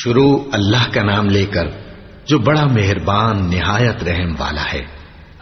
शुरू अल्लाह का नाम लेकर जो बड़ा मेहरबान निहायत रहम वाला है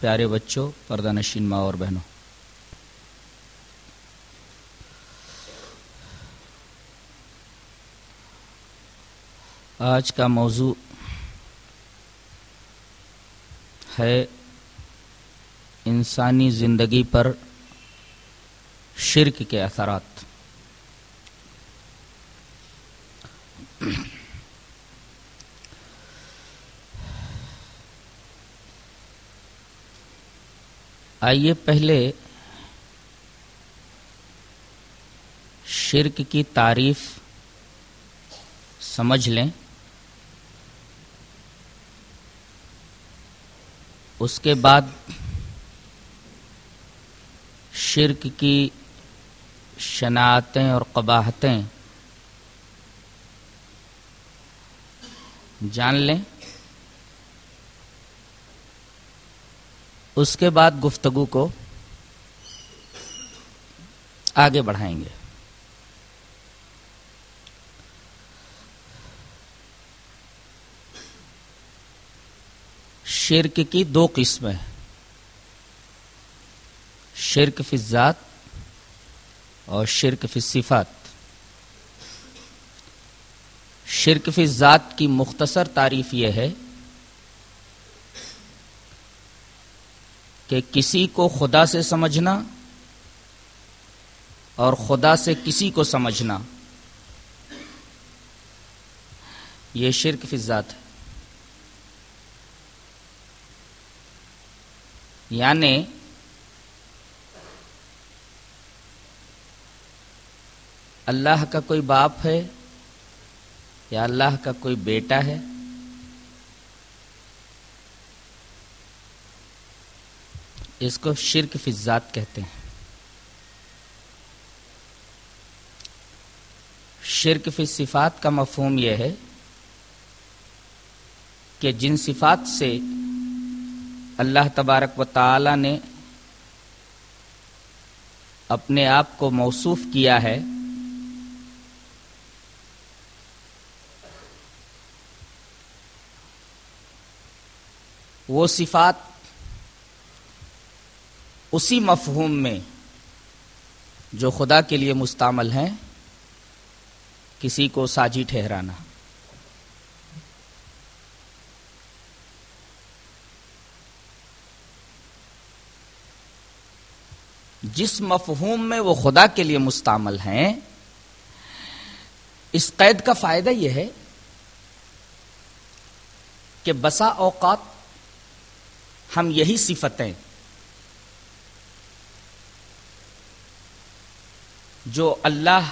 प्यारे बच्चों पर्दा नशीन माँ और बहनों। आज का मौजू है इंसानी ज़िंदगी पर शिरक के असरात। आइए पहले शिरक की तारीफ़ समझ लें। उसके बाद शिरक की शनातें और कबाहतें जान लें। उसके बाद गुफ्तगु को आगे बढ़ाएँगे। शिरक की दो किस्में शिरक फिजात और शिरक फिसिफात शिरक फिजात की मुख्तसर तारीफ़ यह है कि किसी को खुदा से समझना और खुदा से किसी को समझना। यह शिरक फिजात है। यानी अल्लाह का कोई बाप है या अल्लाह का कोई बेटा है? इसको शिरक फिजात कहते हैं। शिरक फि सिफात का मफहूम यह है कि जिन सिफात से अल्लाह तबारक व ताला ने अपने आप को मौसूफ किया है, वो सिफात उसी मफहूम में जो खुदा के लिए मुस्तामल हैं, किसी को साजी ठहराना। जिस मफहूम में वो खुदा के लिए मुस्तामल हैं, इस कैद का फ़ायदा यह है कि बसा औकात हम यही सिफतें जो अल्लाह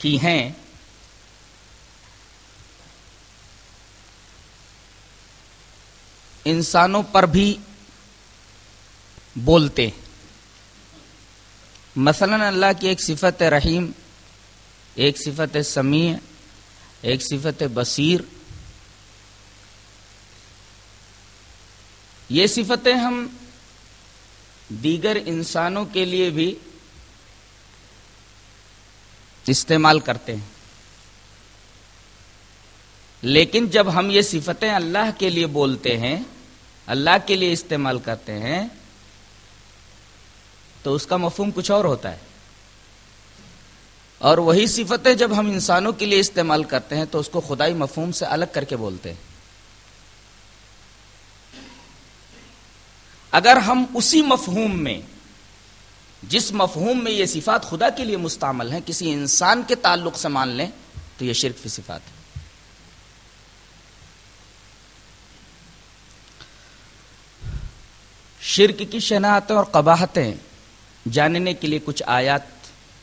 की हैं, इंसानों पर भी बोलते। मसलन अल्लाह की एक सिफत रहीम, एक सिफत समी एक सिफत बसीर। ये सिफतें हम दीगर इंसानों के लिए भी इस्तेमाल करते हैं। लेकिन जब हम ये सिफतें अल्लाह के लिए बोलते हैं, अल्लाह के लिए इस्तेमाल करते हैं तो उसका मफहम कुछ और होता है। और वही सिफतें जब हम इंसानों के लिए इस्तेमाल करते हैं तो उसको खुदाई मफहूम से अलग करके बोलते हैं। अगर हम उसी मफहूम में जिस मफहूम में ये सिफात खुदा के लिए मुस्तमल है, किसी इंसान के ताल्लुक से मान लें तो ये शिरक की सिफात है। शिरक की शनातें और कबाहतें जानने के लिए कुछ आयात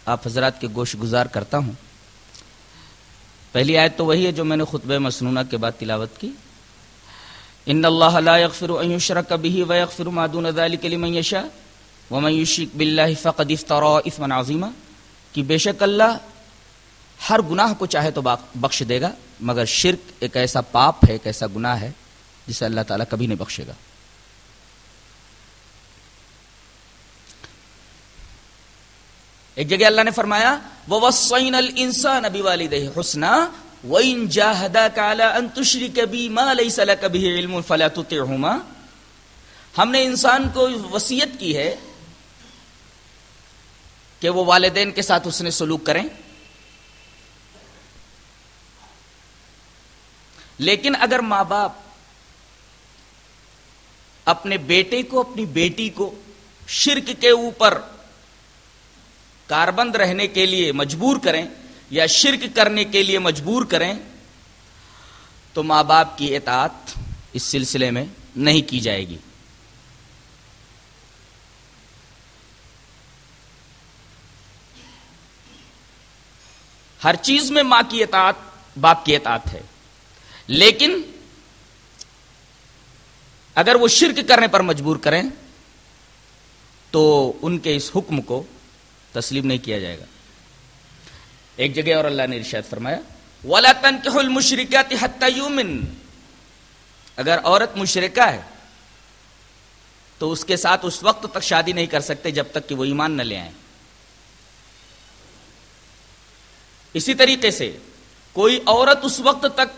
आप हजरात के गोश गुजार करता हूँ। पहली आयत तो वही है जो मैंने खुतब मसनूना के बाद तिलावत की। इन अल्लाफ़िर कभी वफ़िर मादून यशा वमयुशिक बिल्ला फ़कद इफ्तारा इस्मन आज़ीमा कि बेशक अल्लाह हर गुनाह को चाहे तो बख्श देगा, मगर शिरक एक ऐसा पाप है, एक ऐसा गुनाह है, जिसे अल्लाह ताला कभी नहीं बख्शेगा। एक जगह अल्लाह ने फरमाया वो वसैन अल इंसान अभी वाली दे हुसना इन जाहदा काला अंतुश्री कभी माँ सला कभी हमने इंसान को वसीयत की है कि वो वालदेन के साथ उसने सलूक करें? लेकिन अगर माँ बाप अपने बेटे को, अपनी बेटी को शिरक के ऊपर कारबंद रहने के लिए मजबूर करें या शिरक करने के लिए मजबूर करें तो माँ बाप की एतात इस सिलसिले में नहीं की जाएगी। हर चीज़ में माँ की एतात बाप की एतात है। लेकिन अगर वो शिरक करने पर मजबूर करें तो उनके इस हुक्म को तस्लीम नहीं किया जाएगा। एक जगह और अल्लाह ने इर्शाद फरमाया, वाला तनकहुल मुशरिकात हत्ता यूमिन। अगर औरत मुशरिका है तो उसके साथ उस वक्त तक शादी नहीं कर सकते जब तक कि वो ईमान न ले आए। इसी तरीके से कोई औरत उस वक्त तक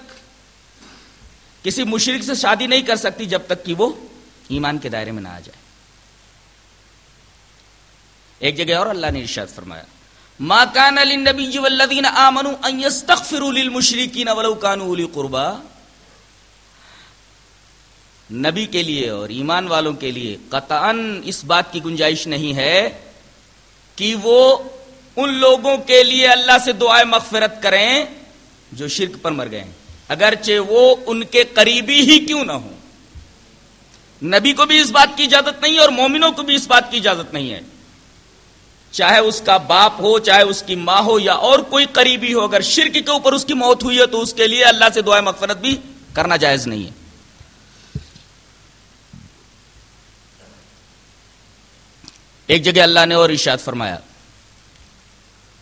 किसी मुशरिक से शादी नहीं कर सकती जब तक कि वो ईमान के दायरे में ना आ जाए। एक जगह और अल्लाह ने इर्शाद फरमाया, मा कान अली नबी वल्लदीन आमनु मुशरिकीन वलौ कानु उली कुर्बा। नबी के लिए और ईमान वालों के लिए कतान इस बात की गुंजाइश नहीं है कि वो उन लोगों के लिए अल्लाह से दुआए मगफिरत करें जो शिरक पर मर गए अगरचे वो उनके करीबी ही क्यों ना हो? नबी को भी इस बात की इजाज़त नहीं और मोमिनों को भी इस बात की इजाज़त नहीं है। चाहे उसका बाप हो, चाहे उसकी माँ हो या और कोई करीबी हो, अगर शिरक के ऊपर उसकी मौत हुई है तो उसके लिए अल्लाह से दुआ मगफरत भी करना जायज़ नहीं है। एक जगह अल्लाह ने और इशाद फरमाया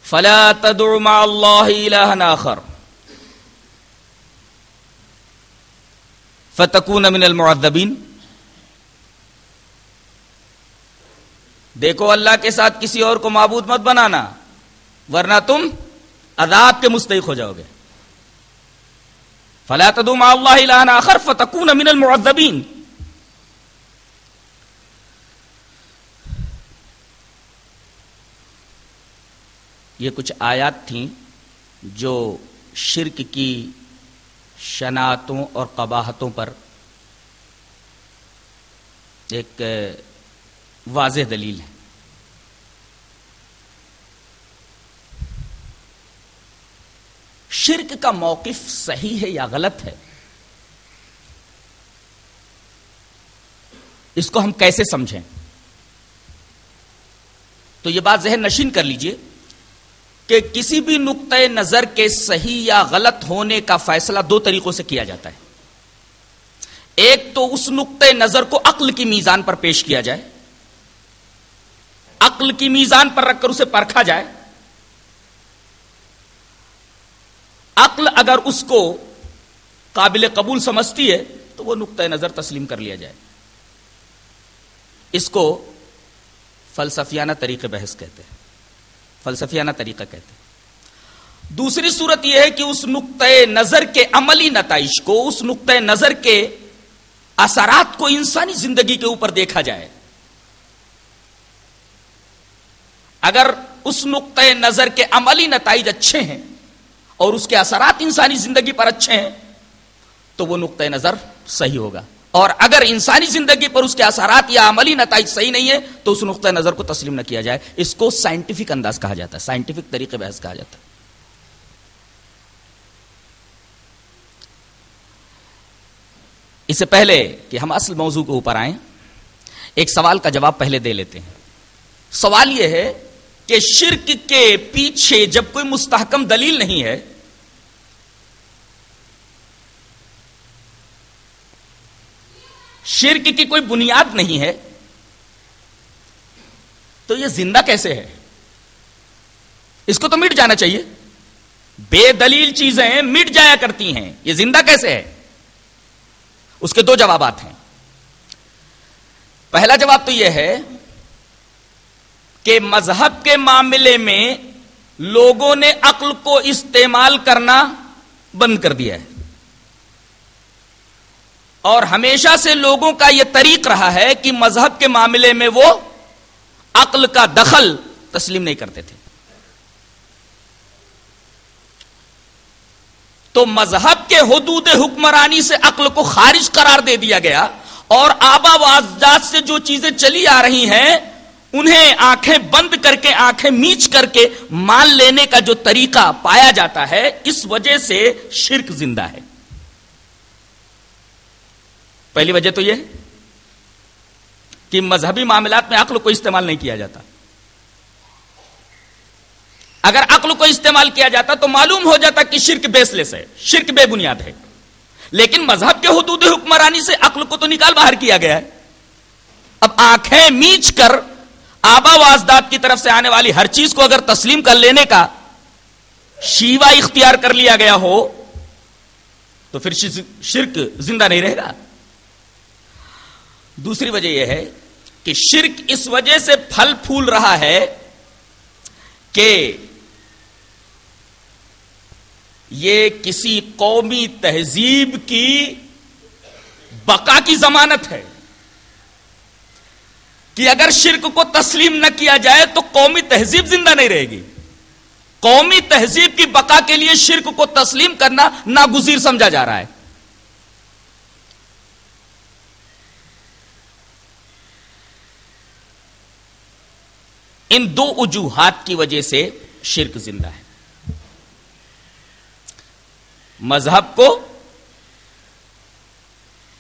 फला तदुमाखर फतकून मिनल मुआदबीन देखो अल्लाह के साथ किसी और को मबूद मत बनाना, वरना तुम अदाब के मुस्तक हो जाओगे। फला तदुम आखर, फतकून मिनल मुआदबीन ये कुछ आयात थी जो शिरक की शनातों और कबाहतों पर एक वाज दलील है। शिरक का मौकफ सही है या गलत है? इसको हम कैसे समझें? तो यह बात जहन नशीन कर लीजिए। कि किसी भी नुक़ नज़र के सही या गलत होने का फैसला दो तरीकों से किया जाता है। एक तो उस नुक़ नज़र को अक्ल की मीज़ान पर पेश किया जाए। अक्ल की मीज़ान पर रखकर उसे परखा जाए। अक्ल अगर उसको काबिल कबूल समझती है तो वह नुक़ नज़र तस्लीम कर लिया जाए। इसको फलसफियाना तरीके बहस कहते हैं। फलसफियाना तरीका कहते हैं। दूसरी सूरत यह है कि उस नुक़ नज़र के अमली नतज को, उस नुक़ नज़र के असरात को इंसानी ज़िंदगी के ऊपर देखा जाए। अगर उस नुक़ नज़र के अमली नतज अच्छे हैं और उसके असरात इंसानी ज़िंदगी पर अच्छे हैं तो वह नुक़ नज़र सही होगा। और अगर इंसानी ज़िंदगी पर उसके असरात या अमली नतज सही नहीं है तो उस नुक़ नज़र को तस्लीम न किया जाए। इसको साइंटिफिक अंदाज कहा जाता है साइंटिफिक तरीके बहस कहा जाता है। इससे पहले कि हम असल मौजू के ऊपर आए, एक सवाल का जवाब पहले दे लेते हैं। सवाल यह है कि शिरक के पीछे जब कोई मुस्तहकम दलील नहीं है शिरक की कोई बुनियाद नहीं है तो यह ज़िंदा कैसे है? इसको तो मिट जाना चाहिए। बेदलील चीज़ें मिट जाया करती हैं यह ज़िंदा कैसे है? उसके दो जवाब हैं। पहला जवाब तो यह है कि मज़हब के मामले में लोगों ने अक्ल को इस्तेमाल करना बंद कर दिया है। और हमेशा से लोगों का यह तरीक रहा है कि मज़हब के मामले में वो अक्ल का दखल तस्लीम नहीं करते थे। तो मज़हब के हदूद हुक्मरानी से अक्ल को खारिज करार दे दिया गया और आबावाजात से जो चीज़ें चली आ रही हैं, उन्हें आँखें बंद करके, आँखें मीच करके मान लेने का जो तरीका पाया जाता है, इस वजह से शिरक ज़िंदा है। पहली वजह तो यह है कि मजहबी मामलात में अक्ल को इस्तेमाल नहीं किया जाता। अगर अक्ल को इस्तेमाल किया जाता तो मालूम हो जाता कि शिरक बेसलेस है, शिरक बेबुनियाद है। लेकिन मज़हब के हदूद हुक्मरानी से अक्ल को तो निकाल बाहर किया गया है। अब आँखें मीच कर आबा वाजदाद की तरफ़ से आने वाली हर चीज़ को अगर तस्लीम कर लेने का शीवा इख्तियार कर लिया गया हो तो फिर शिरक ज़िंदा नहीं रहेगा। दूसरी वजह यह है कि शिरक इस वजह से फल फूल रहा है कि ये किसी कौमी तहजीब की बका की जमानत है कि अगर शिरक को तस्लीम न किया जाए तो कौमी तहजीब ज़िंदा नहीं रहेगी। कौमी तहजीब की बका के लिए शिरक को तस्लीम करना नागुजीर समझा जा रहा है। इन दो वजूहात की वजह से शिरक ज़िंदा है। मज़हब को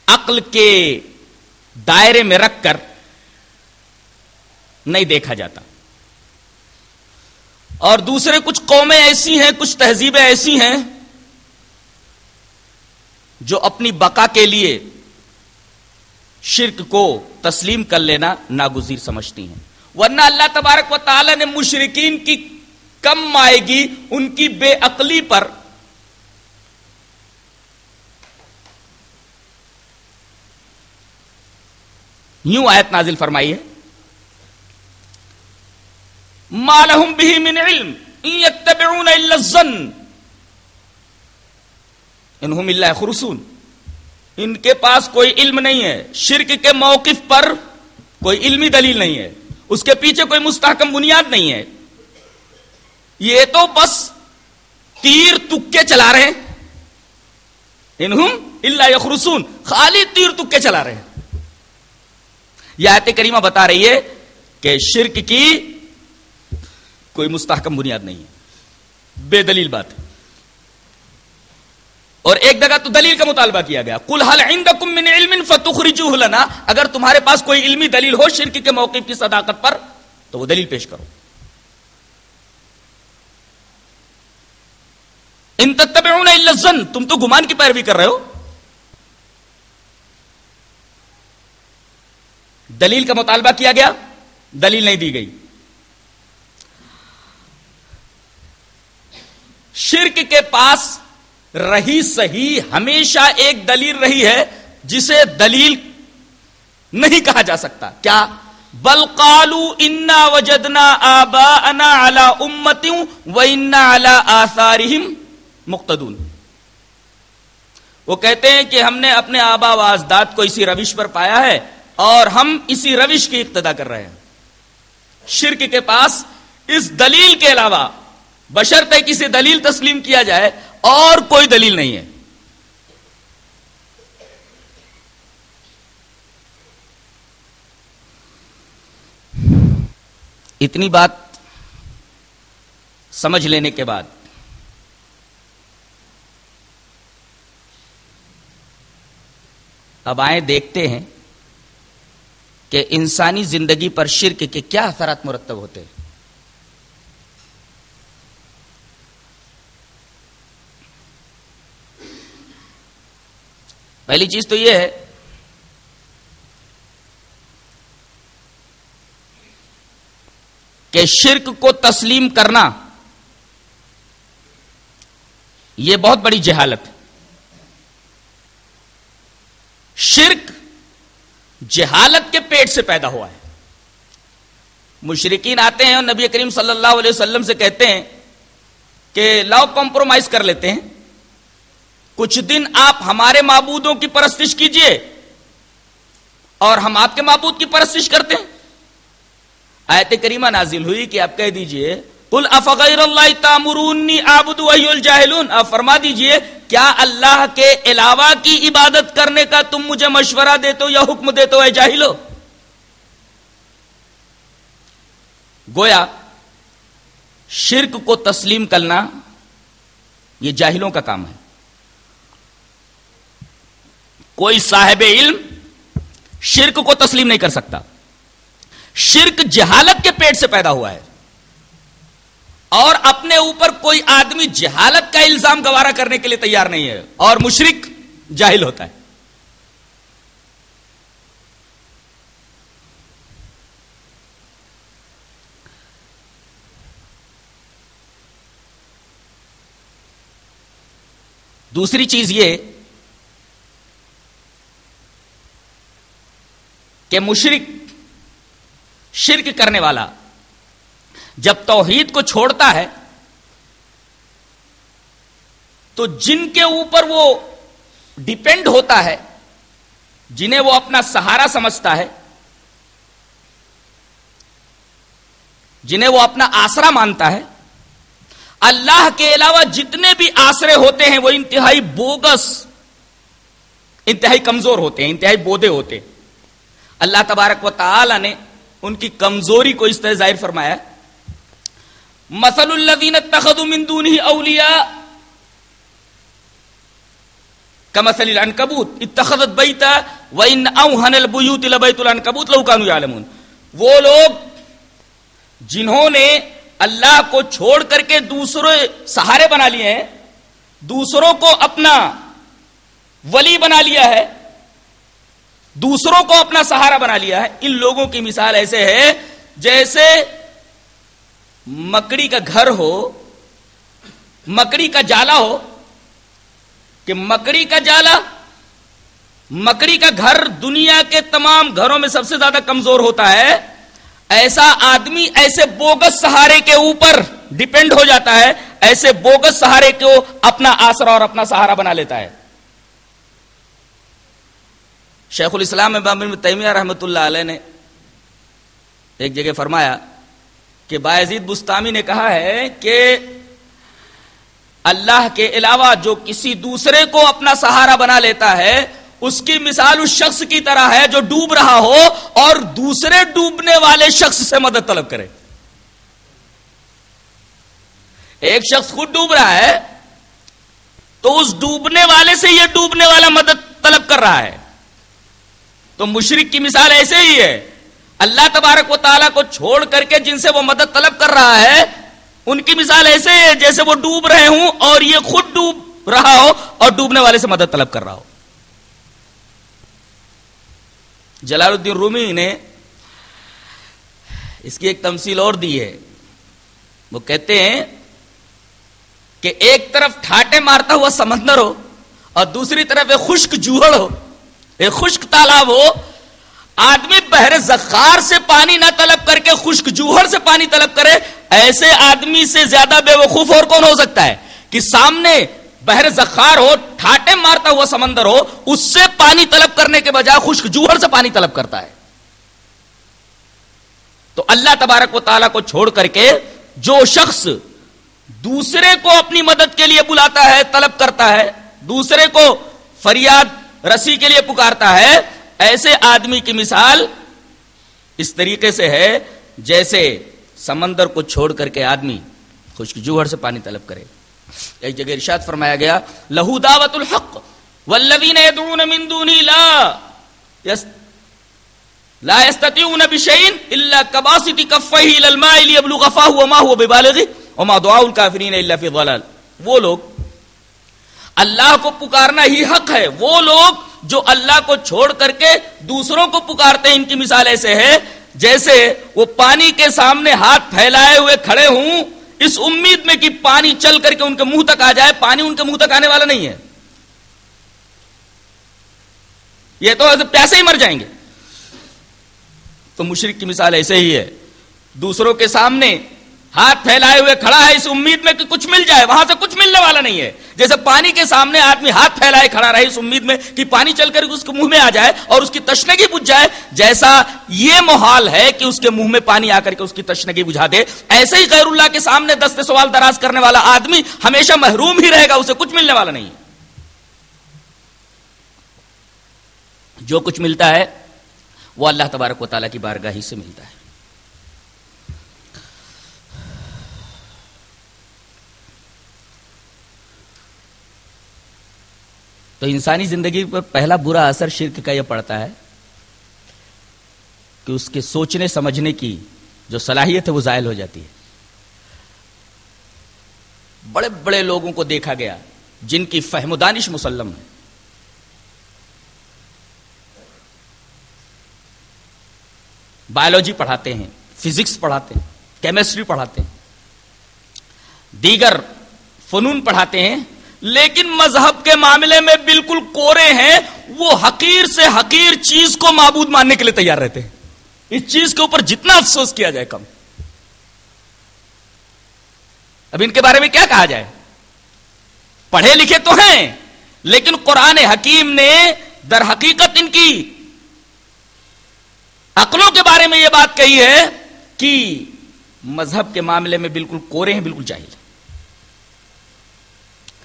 अक्ल के दायरे में रखकर नहीं देखा जाता। और दूसरे कुछ कौमें ऐसी हैं, कुछ तहजीबें ऐसी हैं, जो अपनी बका के लिए शिरक को तस्लीम कर लेना नागुजीर समझती हैं। वरना अल्लाह तबारक व ताला ने मुशरकिन की कम आएगी उनकी बेअकली पर यूँ आयत नाजिल फरमाई है। मालहुम बिही मिन इल्म ज़न। इनहुम खुरसून। इनके पास कोई इल्म नहीं है। शिरक के मौकिफ पर कोई इल्मी दलील नहीं है। उसके पीछे कोई मुस्तहकम बुनियाद नहीं है। ये तो बस तीर तुक्के चला रहे हैं। इनहुम इल्ला यखरुसून, खाली तीर तुक्के चला रहे हैं। यह आयत करीमा बता रही है कि शिरक की कोई मुस्तहकम बुनियाद नहीं है। बेदलील बात है। और एक जगह तो दलील का मुतालबा किया गया। कुल हल इल्मिन फतुखरिजूहु लना। अगर तुम्हारे पास कोई इल्मी दलील हो शिरक के मौके की सदाकत पर तो वो दलील पेश करो। इन जन। तुम तो गुमान की पैरवी कर रहे हो। दलील का मुतालबा किया गया, दलील नहीं दी गई। शिरक के पास रही सही हमेशा एक दलील रही है, जिसे दलील नहीं कहा जा सकता। क्या? बल कालू इन्ना वजदना आबा अना अला उम्मतियों व इन्ना अला आसारिहिम मुक्तदून। वो कहते हैं कि हमने अपने आबा व आजदाद को इसी रविश पर पाया है और हम इसी रविश की इक्तदा कर रहे हैं। शिरक के पास इस दलील के अलावा बशर्ते किसी दलील तस्लीम किया जाए और कोई दलील नहीं है। इतनी बात समझ लेने के बाद अब आए देखते हैं कि इंसानी ज़िंदगी पर शिरक के क्या असरात मुरतब होते हैं। पहली चीज़ तो यह है कि शिरक को तस्लीम करना यह बहुत बड़ी जहालत है। शिरक जहालत के पेट से पैदा हुआ है। मुशरकिन आते हैं और नबी करीम सल्लल्लाहु अलैहि वसल्लम से कहते हैं कि लाओ कॉम्प्रोमाइज कर लेते हैं। कुछ दिन आप हमारे माबूदों की परस्तिश कीजिए। और हम आपके माबूद की परस्तिश करते हैं। आयत करीमा नाजिल हुई कि आप कह दीजिए, कुल अफ़ैर तामुरूनी आबुदुल जाहिलून। आप फरमा दीजिए, क्या अल्लाह के अलावा की इबादत करने का तुम मुझे मशवरा देते हो या हुक्म देते हो जाहिलो? गोया, शिरक को तस्लीम करना यह जाहिलों का काम है। कोई साहेब इल्म शिरक को तस्लीम नहीं कर सकता। शिरक जहालत के पेट से पैदा हुआ है। और अपने ऊपर कोई आदमी जहालत का इल्ज़ाम गवारा करने के लिए तैयार नहीं है और मुशरिक जाहिल होता है। दूसरी चीज़ ये कि मुशरिक शिरक करने वाला जब तौहीद को छोड़ता है तो जिनके ऊपर वो डिपेंड होता है, जिन्हें वो अपना सहारा समझता है, जिन्हें वो अपना आसरा मानता है, अल्लाह के अलावा जितने भी आसरे होते हैं, वो इंतहाई बोगस, इंतहाई कमज़ोर होते हैं, इंतहाई बोधे होते हैं। अल्लाह तबारक व ताला ने उनकी कमज़ोरी को इस तरह ज़ाहिर फरमाया तखदुमिंदून ही अलिया कमसल अनकबूत इतखदत बैता, व इन अवहनल बुयूत लबैतुल अनकबूत लौकानु यालमून। वो लोग, जिन्होंने अल्लाह को छोड़ करके दूसरे सहारे बना लिए हैं, दूसरों को अपना वली बना लिया है दूसरों को अपना सहारा बना लिया है। इन लोगों की मिसाल ऐसे है, जैसे मकड़ी का घर हो, मकड़ी का जाला हो, कि मकड़ी का जाला, मकड़ी का घर दुनिया के तमाम घरों में सबसे ज़्यादा कमज़ोर होता है। ऐसा आदमी ऐसे बोगस सहारे के ऊपर डिपेंड हो जाता है, ऐसे बोगस सहारे को अपना आसरा और अपना सहारा बना लेता है। शेखुल इस्लाम तैमिया रहमत ने एक जगह फरमाया कि बायजीद बुस्तामी ने कहा है कि अल्लाह के अलावा जो किसी दूसरे को अपना सहारा बना लेता है, उसकी मिसाल उस शख्स की तरह है जो डूब रहा हो और दूसरे डूबने वाले शख्स से मदद तलब करे। एक शख्स खुद डूब रहा है तो उस डूबने वाले से यह डूबने वाला मदद तलब कर रहा है। तो मुशरिक की मिसाल ऐसे ही है। अल्लाह तबारक व ताला को छोड़ करके जिनसे वो मदद तलब कर रहा है, उनकी मिसाल ऐसे है जैसे वो डूब रहे हूँ और ये खुद डूब रहा हो और डूबने वाले से मदद तलब कर रहा हो। जलालुद्दीन रूमी ने इसकी एक तमसील और दी है। वो कहते हैं कि एक तरफ़ ठाटे मारता हुआ समंदर हो और दूसरी तरफ़ एक खुश्क जूहड़ हो। एक खुश्क तालाब हो, आदमी बहरे जखार से पानी ना तलब करके, खुश्क जूहर से पानी तलब करे, ऐसे आदमी से ज़्यादा बेवकूफ़ और कौन हो सकता है? कि सामने बहर जखार हो, ठाटे मारता हुआ समंदर हो, उससे पानी तलब करने के बजाय खुश्क जूहर से पानी तलब करता है। तो अल्लाह तबारक व ताला को छोड़ करके जो शख्स दूसरे को अपनी मदद के लिए बुलाता है, तलब करता है, दूसरे को फरियाद रस्सी के लिए पुकारता है, ऐसे आदमी की मिसाल इस तरीके से है जैसे समंदर को छोड़ करके आदमी खुश्क जूहर से पानी तलब करे। एक जगह इर्शाद फरमाया गया, लहू दावतुल हक वल्लवीन यदून मिन दूनी ला यस ला बिशैइन इल्ला कबासिति कफ्फैहि फाहु हुवा बिबालिगि, वमा दुआउल इल्ला फ़ी वो लोग अल्लाह को पुकारना ही हक है। वो लोग जो अल्लाह को छोड़ करके दूसरों को पुकारते हैं, इनकी मिसाल ऐसे है, जैसे वो पानी के सामने हाथ फैलाए हुए खड़े हूँ, इस उम्मीद में कि पानी चल करके उनके मुँह तक आ जाए, पानी उनके मुँह तक आने वाला नहीं है। ये तो प्यासे ही मर जाएँगे। तो मुशरक की मिसाल ऐसे ही है। दूसरों के सामने हाथ फैलाए हुए खड़ा है, इस उम्मीद में कि कुछ मिल जाए, वहाँ से कुछ मिलने वाला नहीं है। जैसे पानी के सामने आदमी हाथ फैलाए खड़ा रहे, इस उम्मीद में कि पानी चलकर उसके मुँह में आ जाए और उसकी तशनगी बुझ जाए, जैसा यह मोहाल है कि उसके मुँह में पानी आकर के उसकी तशनगी बुझा दे। ऐसे ही गैरुल्लाह के सामने दस्ते सवाल दराज करने वाला आदमी हमेशा महरूम ही रहेगा, उसे कुछ मिलने वाला नहीं। जो कुछ मिलता है, वो अल्लाह तबारक वाली की बारगाह से मिलता है। तो इंसानी ज़िंदगी पर पहला बुरा असर शिरक का यह पड़ता है कि उसके सोचने, समझने की जो सलाहियत है वो जायल हो जाती है। बड़े बड़े लोगों को देखा गया, जिनकी फहमदानिश मुसलम है। बायोलॉजी पढ़ाते हैं, फिजिक्स पढ़ाते हैं, केमिस्ट्री पढ़ाते हैं, दीगर फनून पढ़ाते हैं लेकिन मज़हब के मामले में बिल्कुल कोरे हैं, वो हकीर से हकीर चीज़ को माबूद मानने के लिए तैयार रहते हैं। इस चीज़ के ऊपर जितना अफसोस किया जाए कम। अब इनके बारे में क्या कहा जाए? पढ़े लिखे तो हैं, लेकिन कुरान हकीम ने दर हकीकत इनकी। अकलों के बारे में यह बात कही है कि मज़हब के मामले में बिल्कुल कोरे हैं, बिल्कुल जाहिल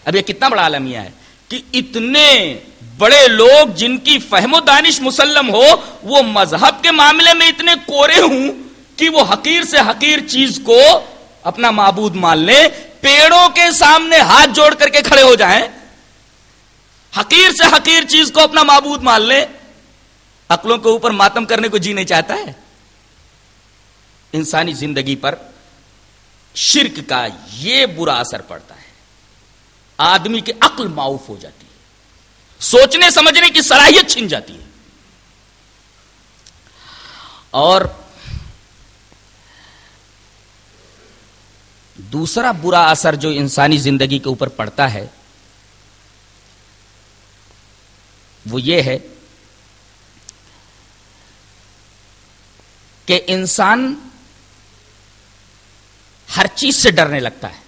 अब यह कितना बड़ा आलमिया है कि इतने बड़े लोग जिनकी फहमो दानिश मुसल्लम हो, वो मज़हब के मामले में इतने कोरे हूँ कि वो हकीर से हकीर चीज़ को अपना माबूद मान ले, पेड़ों के सामने हाथ जोड़ करके खड़े हो जाएँ, हकीर से हकीर चीज़ को अपना माबूद मान ले, अकलों के ऊपर मातम करने को जी नहीं चाहता है। इंसानी ज़िंदगी पर शिरक का यह बुरा असर पड़ता है। आदमी की अक्ल माउफ हो जाती है। सोचने समझने की सलाहियत छिन जाती है। और दूसरा बुरा असर जो इंसानी ज़िंदगी के ऊपर पड़ता है, वो ये है कि इंसान हर चीज़ से डरने लगता है।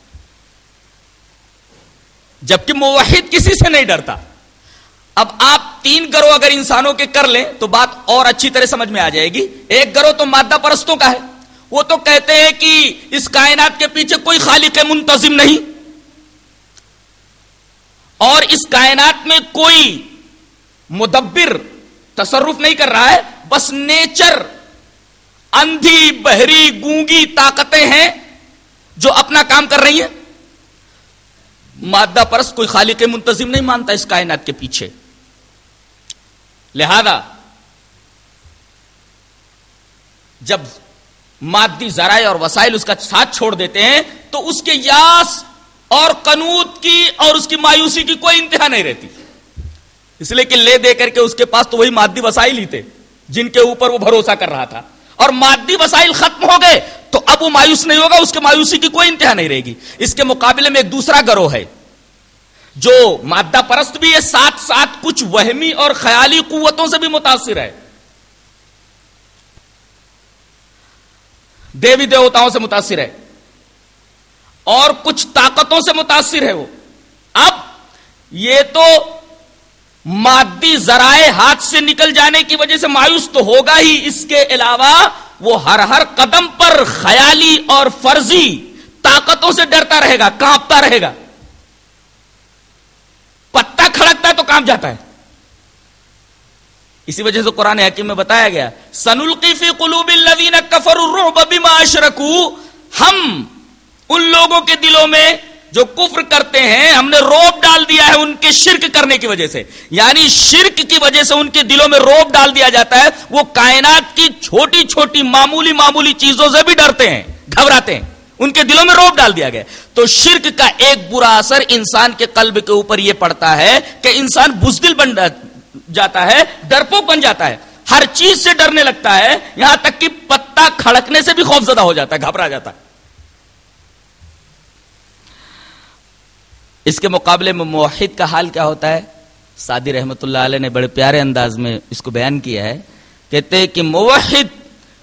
जबकि मुवाहिद किसी से नहीं डरता। अब आप तीन गरो अगर इंसानों के कर लें तो बात और अच्छी तरह समझ में आ जाएगी। एक गरो तो मादा परस्तों का है। वो तो कहते हैं कि इस कायनात के पीछे कोई खालिक मुंतजिम नहीं। और इस कायनात में कोई मुदब्बिर तसरुफ नहीं कर रहा है, बस नेचर, अंधी बहरी गूँगी ताकतें हैं, जो अपना काम कर रही हैं। मादा परस्त कोई खाली के मुंतजिम नहीं मानता इस कायनात के पीछे। लिहाजा, जब मादी जराए और वसाइल उसका साथ छोड़ देते हैं तो उसके यास और कनूत की और उसकी मायूसी की कोई इंतहा नहीं रहती। इसलिए कि ले दे करके उसके पास तो वही मादी वसाइल ही थे, जिनके ऊपर वो भरोसा कर रहा था। और मादी वसाइल खत्म हो गए तो अब वो मायूस नहीं होगा, उसके मायूसी की कोई इंतहा नहीं रहेगी। इसके मुकाबले में एक दूसरा गरोह है, जो मादा परस्त भी है साथ साथ कुछ वहमी और ख्याली कुतों से भी मुतासिर है। देवी देवताओं से मुतासिर है, और कुछ ताकतों से मुतासिर है वो। अब ये तो मादी जराए हाथ से निकल जाने की वजह से मायूस तो होगा ही, इसके अलावा वो हर हर कदम पर ख्याली और फर्जी ताकतों से डरता रहेगा, कांपता रहेगा। पत्ता खड़कता है तो काँप जाता है। इसी वजह से कुरान हकीम में बताया गया सनुलकीफी कुलूबिन कफर अशरकू, हम उन लोगों के दिलों में जो कुफ्र करते हैं, हमने रोब डाल दिया है उनके शिरक करने की वजह से। यानी शिरक की वजह से उनके दिलों में रोब डाल दिया जाता है, वो कायनात की छोटी छोटी मामूली मामूली चीज़ों से भी डरते हैं, घबराते हैं। उनके दिलों में रोब डाल दिया गया। तो शिरक का एक बुरा असर इंसान के कल्ब के ऊपर यह पड़ता है कि इंसान बुजदिल बन जाता है, डरपोक बन जाता है। हर चीज़ से डरने लगता है, यहाँ तक कि पत्ता खड़कने से भी खौफजदा हो जाता है, घबरा जाता है। इसके मुकाबले में मुहिद का हाल क्या होता है? सादी रहमत ने बड़े प्यारे अंदाज में इसको बयान किया है। कहते हैं कि मुहिद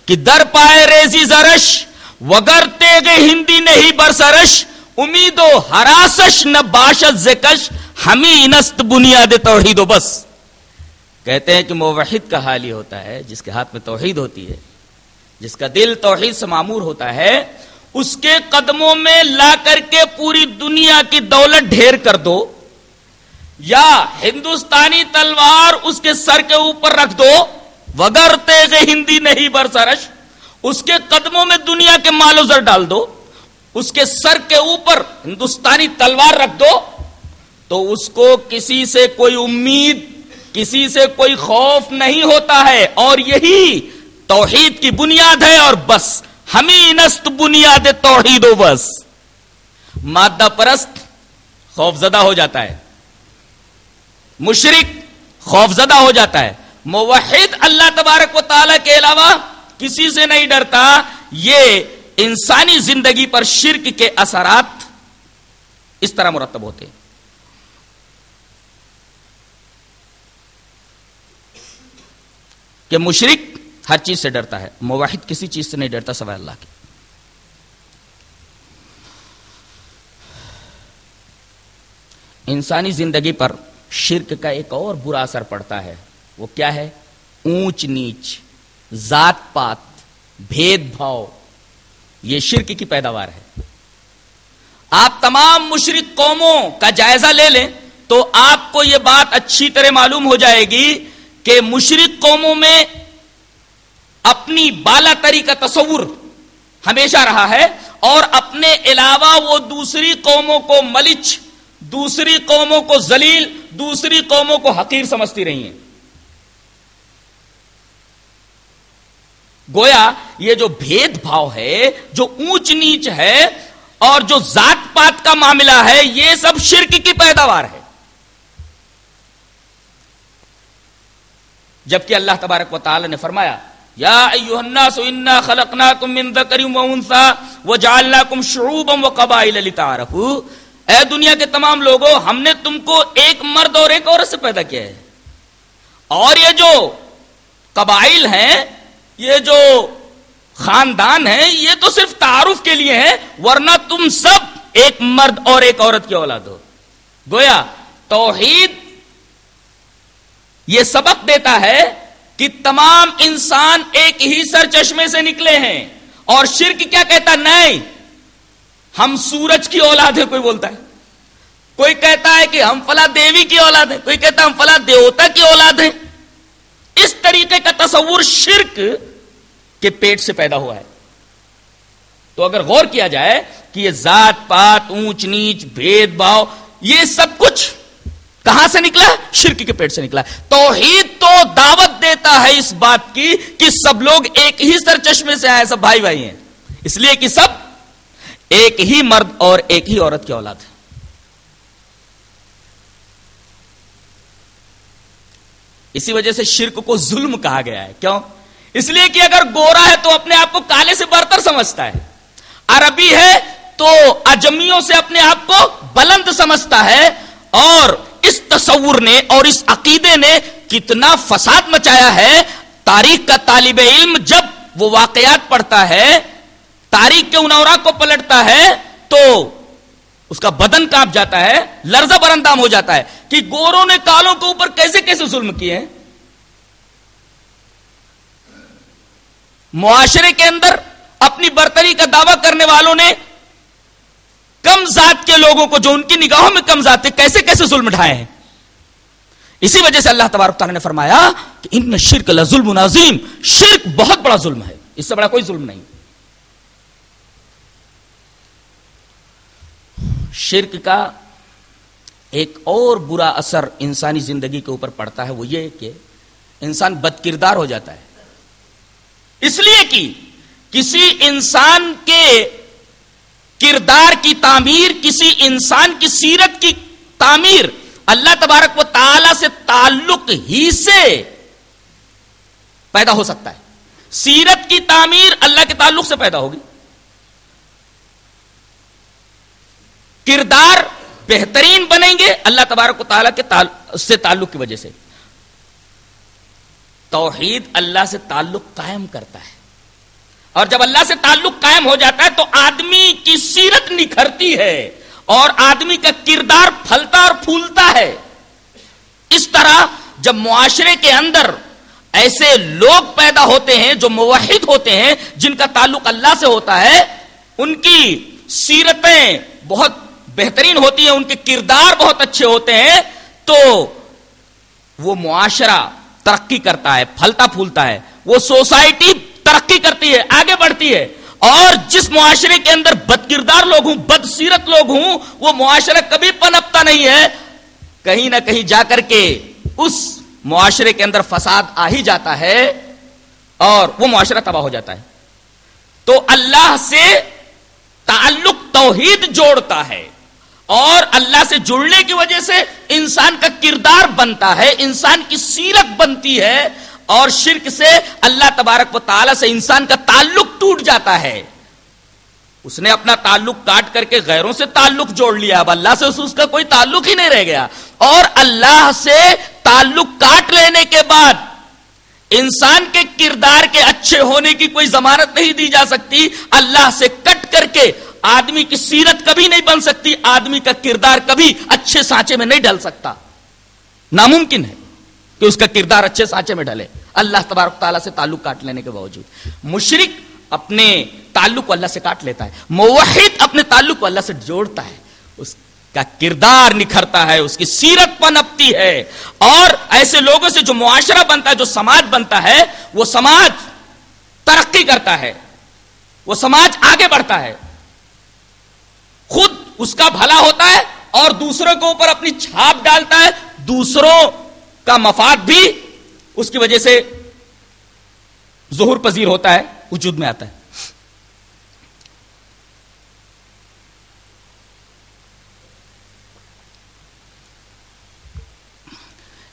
की दर पाए रेजी जरश, वगर तेगे हिंदी नहीं बरसरश, उम्मीदो हरासश न बाशत जेकश, हमी इनस्त बुनियाद तोहीदो बस। कहते हैं कि मुवहिद का हाल ही होता है जिसके हाथ में तोहीद होती है, जिसका दिल तोहीद से मामूर होता है उसके कदमों में ला करके पूरी दुनिया की दौलत ढेर कर दो, या हिंदुस्तानी तलवार उसके सर के ऊपर रख दो, वगर तेज हिंदी नहीं बरसरश, उसके कदमों में दुनिया के मालोजर डाल दो, उसके सर के ऊपर हिंदुस्तानी तलवार रख दो तो उसको किसी से कोई उम्मीद, किसी से कोई खौफ नहीं होता है। और यही तोहीद की बुनियाद है और बस। हमी नस्त बुनियाद तोहीद बस। मादा परस्त खौफजदा हो जाता है। मुशरिक खौफजदा हो जाता है। मुवहिद अल्लाह तबारक व ताला के अलावा किसी से नहीं डरता। ये इंसानी ज़िंदगी पर शिरक के असरात इस तरह मुरतब होते हैं। कि मुशरिक हर चीज़ से डरता है। मुवाहिद किसी चीज़ से नहीं डरता सवाल अल्लाह की। इंसानी ज़िंदगी पर शिरक का एक और बुरा असर पड़ता है। वो क्या है? ऊंच नीच, जात पात भेदभाव ये शिरक की पैदावार है। आप तमाम मुशरक कौमों का जायजा ले लें तो आपको यह बात अच्छी तरह मालूम हो जाएगी कि मुशरक कौमों में अपनी बाला तरी का तस्वुर हमेशा रहा है और अपने अलावा वो दूसरी कौमों को मलिच, दूसरी कौमों को जलील, दूसरी कौमों को हकीर समझती रही हैं। गोया, ये जो भेदभाव है, जो ऊंच नीच है और जो जात पात का मामला है, ये सब शिरक की पैदावार है। जबकि अल्लाह तबारक वाल ने फरमाया या खलकना कुम मिन दकरिम व जालना कुम शुरूबम व कबाइल तारफू ए दुनिया के तमाम लोगों, हमने तुमको एक मर्द और एक औरत से पैदा किया है। और ये जो कबाइल हैं, ये जो खानदान है, ये तो सिर्फ़ तारुफ के लिए है, वरना तुम सब एक मर्द और एक औरत की औलाद हो। गोया, तोहीद ये सबक देता है कि तमाम इंसान एक ही सर चश्मे से निकले हैं। और शिरक क्या कहता नहीं। हम सूरज की औलाद है, कोई बोलता है। कोई कहता है कि हम फला देवी की औलाद है, कोई कहता है हम फला देवता की औलाद है। इस तरीके का तस्वुर शिरक के पेट से पैदा हुआ है। तो अगर गौर किया जाए कि ये जात पात ऊंच नीच भेदभाव, ये सब कुछ कहाँ से निकला? शिरक के पेट से निकला। तोहीद तो दावत देता है इस बात की कि सब लोग एक ही सर चश्मे से आए, सब भाई भाई हैं। इसलिए कि सब एक ही मर्द और एक ही औरत की औलाद है। इसी वजह से शिरक को जुल्म कहा गया है। क्यों? इसलिए कि अगर गोरा है तो अपने आप को काले से बरतर समझता है। अरबी है तो अजमियों से अपने आप को बुलंद समझता है और इस तस्वुर ने और इस अकीदे ने कितना फसाद मचाया है। तारीख का तालिब इल्म जब वो वाकयात पढ़ता है, तारीख के उनौरा को पलटता है तो उसका बदन काँप जाता है, लर्जा बरंदाम हो जाता है कि गोरों ने कालों के ऊपर कैसे कैसे जुल्म किए हैं। मुआशरे के अंदर अपनी बर्तरी का दावा करने वालों ने कम जात के लोगों को जो उनकी निगाहों में कम जात कैसे कैसे जुल्म ढाए हैं? इसी वजह से अल्लाह तबारक ने फरमाया कि इन शिरक लजुल्म नाजीम शिरक बहुत बड़ा जुल्म है, इससे बड़ा कोई जुल्म नहीं। शिरक का एक और बुरा असर इंसानी ज़िंदगी के ऊपर पड़ता है, वो ये कि इंसान बदकिरदार हो जाता है। इसलिए कि किसी इंसान के किरदार की तामीर किसी इंसान की सीरत की तामीर अल्लाह तबारक व ताला से ताल्लुक ही से पैदा हो सकता है। सीरत की तामीर अल्लाह के ताल्लुक से पैदा होगी। किरदार बेहतरीन बनेंगे अल्लाह तबारक ताला के ताल, से ताल्लुक की वजह से। तोहीद अल्लाह से ताल्लुक कायम करता है। और जब अल्लाह से ताल्लुक कायम हो जाता है तो आदमी की सीरत निखरती है और आदमी का किरदार फलता और फूलता है। इस तरह जब मुआशरे के अंदर ऐसे लोग पैदा होते हैं, जो मुवाहिद होते हैं, जिनका ताल्लुक अल्लाह से होता है, उनकी सीरतें बहुत बेहतरीन होती हैं, उनके किरदार बहुत अच्छे होते हैं तो वो मुआशरा तरक्की करता है, फलता फूलता है। वो सोसाइटी तरक्की करती है, आगे बढ़ती है। और जिस मुआशरे के अंदर बदकिरदार लोग हूँ, बदसीरत लोग हूँ, वो मुआशरा कभी पनपता नहीं है। कहीं ना कहीं जाकर के उस मुआशरे के अंदर फसाद आ ही जाता है और वो मुआशरा तबाह हो जाता है। तो अल्लाह से ताल्लुक तोहीद जोड़ता है और अल्लाह से जुड़ने की वजह से इंसान का किरदार बनता है, इंसान की सीरत बनती है और शिरक से अल्लाह तबारक व ताला से इंसान का ताल्लुक टूट जाता है। उसने अपना ताल्लुक काट करके गैरों से ताल्लुक जोड़ लिया। अब अल्लाह से उसका कोई ताल्लुक ही नहीं रह गया। और अल्लाह से ताल्लुक काट लेने के बाद इंसान के किरदार के अच्छे होने की कोई जमानत नहीं दी जा सकती। अल्लाह से कट करके आदमी की सीरत कभी नहीं बन सकती। आदमी का किरदार कभी अच्छे सांचे में नहीं ढल सकता। नामुमकिन है कि उसका किरदार अच्छे सांचे में ढले। अल्लाह तबारक ताला से ताल्लुक काट लेने के बावजूद। मुशरिक अपने ताल्लुक को अल्लाह से काट लेता है। मुवहिद अपने ताल्लुक को अल्लाह से जोड़ता है। उसका किरदार निखरता है, उसकी सीरत पनपती है। और ऐसे लोगों से जो मुआशरा बनता है, जो समाज बनता है, वो समाज तरक्की करता है। वो समाज आगे बढ़ता है। खुद उसका भला होता है और दूसरों के ऊपर अपनी छाप डालता है। दूसरों का मफाद भी उसकी वजह से जोहर पजीर होता है, वजूद में आता है।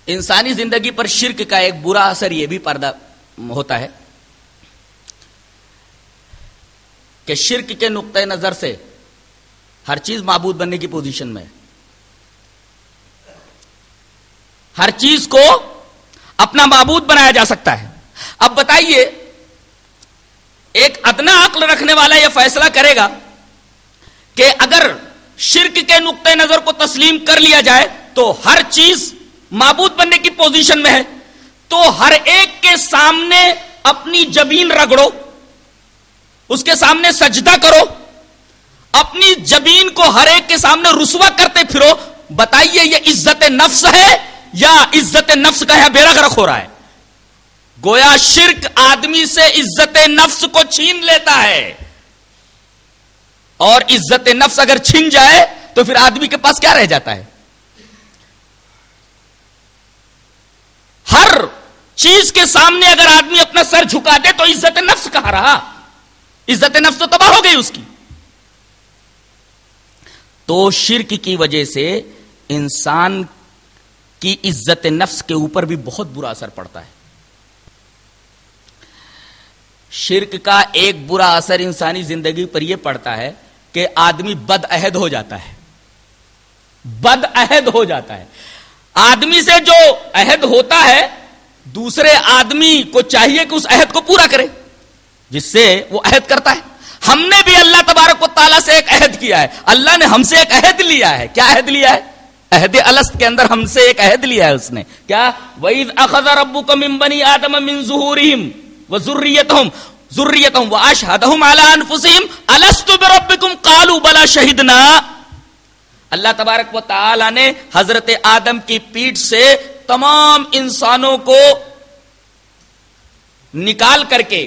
इंसानी ज़िंदगी पर शिरक का एक बुरा असर यह भी पर्दा होता है कि शिरक के नुक़ नज़र से हर चीज़ मबूद बनने की पोजीशन में है। हर चीज़ को अपना मबूद बनाया जा सकता है। अब बताइए, एक अदना अक्ल रखने वाला यह फैसला करेगा कि अगर शिरक के नुक़ नज़र को तस्लीम कर लिया जाए तो हर चीज़ मबूद बनने की पोजीशन में है। तो हर एक के सामने अपनी ज़मीन रगड़ो, उसके सामने सजदा करो, अपनी ज़मीन को हर एक के सामने रुसवा करते फिरो। बताइए, ये इज़्ज़त नफ्स है या इज़्ज़त नफ्स का यहाँ बेरगरक हो रहा है। गोया शिरक आदमी से इज़्ज़त नफ्स को छीन लेता है। और इज़्ज़त नफ्स अगर छीन जाए तो फिर आदमी के पास क्या रह जाता है? हर चीज़ के सामने अगर आदमी अपना सर झुका दे तो इज़्ज़त नफ्स कहा रहा? इज़्ज़त नफ्स तो तबाह हो गई उसकी। तो शिरक की वजह से इंसान की इज़्ज़त नफ्स के ऊपर भी बहुत बुरा असर पड़ता है। शिरक का एक बुरा असर इंसानी ज़िंदगी पर यह पड़ता है कि आदमी बदअहद हो जाता है। बदअहद हो जाता है। आदमी से जो अहद होता है, दूसरे आदमी को चाहिए कि उस अहद को पूरा करे, जिससे वो अहद करता है। हमने भी अल्लाह तबारक ताला से एक अहद किया है। अल्लाह ने हमसे एक अहद लिया है। क्या अहद लिया है? अहद अलस्त के अंदर हमसे एक अहद लिया है उसने। क्या? वईद अखजा रब्बू को मिम्बनी आदम मिन जुहूरिहिम व जुर्रियतहुम। जुर्रियतहुम व अशहदहुम अला अनफुसिहिम। अलस्तु बिरब्बिकुम? कालू बला शहीदना। अल्लाह तबारक व ताला ने हज़रत आदम की पीठ से तमाम इंसानों को निकाल करके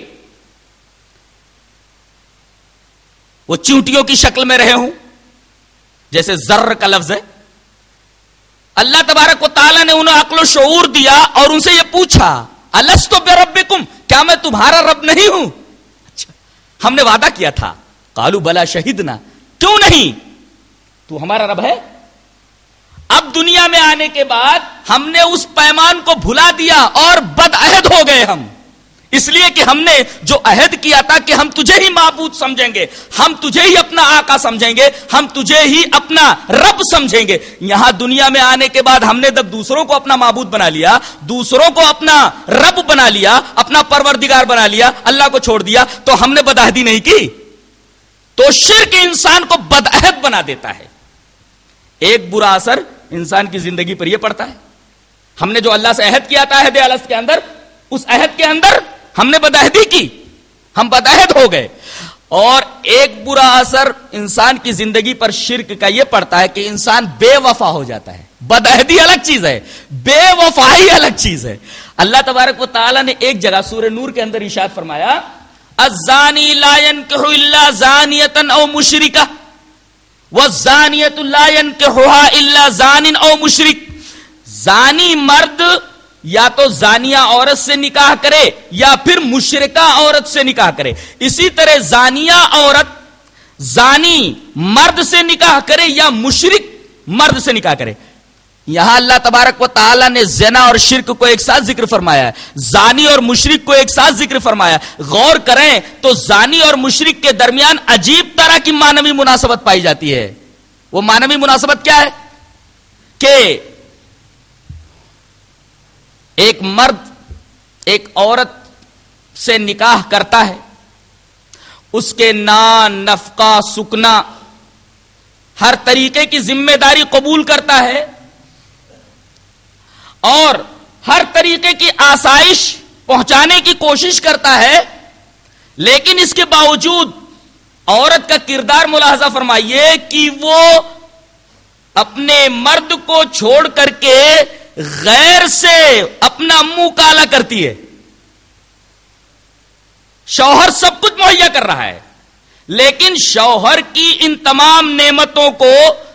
वो चूंटियों की शक्ल में रहे हूँ। जैसे जर्र का लफ्ज है। अल्लाह तबारक को ताला ने उन्हें अकलो शूर दिया और उनसे यह पूछा अलस तो बेरबिकुम क्या मैं तुम्हारा रब नहीं हूँ? अच्छा हमने वादा किया था, कालू बला शहीद ना क्यों नहीं? तू हमारा रब है? अब दुनिया में आने के बाद हमने उस पैमान को भुला दिया और बदअहद हो गए हम। इसलिए कि हमने जो अहद किया था कि हम तुझे ही महबूद समझेंगे, हम तुझे ही अपना आका समझेंगे, हम तुझे ही अपना रब समझेंगे। यहाँ दुनिया में आने के बाद हमने जब दूसरों को अपना महबूद बना लिया, दूसरों को अपना रब बना लिया, अपना परवरदिगार बना लिया, अल्लाह को छोड़ दिया तो हमने बदअहदी नहीं की। तो शिरक इंसान को बदअहद बना देता है। एक बुरा असर इंसान की ज़िंदगी पर यह पड़ता है। हमने जो अल्लाह से अहद किया था अहद अलस के अंदर, उस अहद के अंदर हमने बदअहदी की। हम बदअहद हो गए। और एक बुरा असर इंसान की ज़िंदगी पर शिरक का यह पड़ता है कि इंसान बेवफा हो जाता है। बदअहदी अलग चीज़ है। बेवफाई अलग चीज़ है। अल्लाह तबारक ताला ने एक जगह सूर्य नूर के अंदर इशाद फरमाया अजानी लायन जानियतन और मुशरिका वह जानियतुल्लायन के होहा इल्ला जानिन और मुशरिक। जानी मर्द या तो जानिया औरत से निकाह करे, या फिर मुशरका औरत से निकाह करे। इसी तरह जानिया औरत जानी मर्द से निकाह करे या मुशरक मर्द से निकाह करे। यहाँ अल्लाह तबारक व ताला ने जना और शिरक को एक साथ ज़िक्र फरमाया जानी और मुशरक को एक साथ ज़िक्र फरमाया गौर करें तो जानी और मुशरक के दरमियान अजीब तरह की मानवी मुनासबत पाई जाती है। वो मानवी मुनासबत क्या है? कि एक मर्द एक औरत से निकाह करता है। उसके नान नफका सुकना हर तरीके की ज़िम्मेदारी कबूल करता है और हर तरीके की आसाइश पहुँचाने की कोशिश करता है, लेकिन इसके बावजूद औरत का किरदार मुलाहजा फरमाइए कि वो अपने मर्द को छोड़ करके गैर से अपना मुँह काला करती है। शौहर सब कुछ मुहैया कर रहा है। लेकिन शौहर की इन तमाम नेमतों को,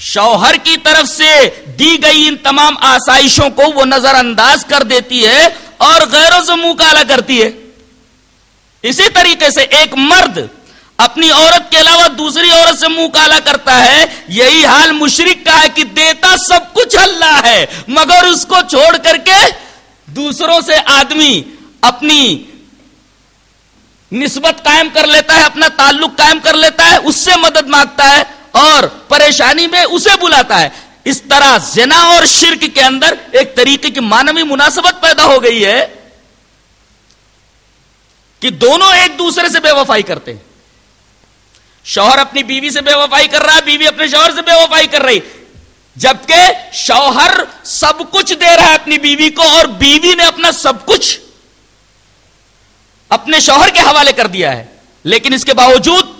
शौहर की तरफ़ से दी गई इन तमाम आसाइशों को वो नजरअंदाज कर देती है और गैरों से मुँह काला करती है। इसी तरीके से एक मर्द अपनी औरत के अलावा दूसरी औरत से मुँह काला करता है, यही हाल मुशरिक का है कि देता सब कुछ अल्लाह है, मगर उसको छोड़ करके दूसरों से आदमी अपनी निस्बत कायम कर लेता है, अपना ताल्लुक कायम कर लेता है, उससे मदद माँगता है और परेशानी में उसे बुलाता है। इस तरह जिना और शिरक के अंदर एक तरीके की मानवीय मुनासबत पैदा हो गई है कि दोनों एक दूसरे से बेवफाई करते हैं। शौहर अपनी बीवी से बेवफाई कर रहा है, बीवी अपने शौहर से बेवफाई कर रही। जबकि शौहर सब कुछ दे रहा है अपनी बीवी को और बीवी ने अपना सब कुछ अपने शौहर के हवाले कर दिया है। लेकिन इसके बावजूद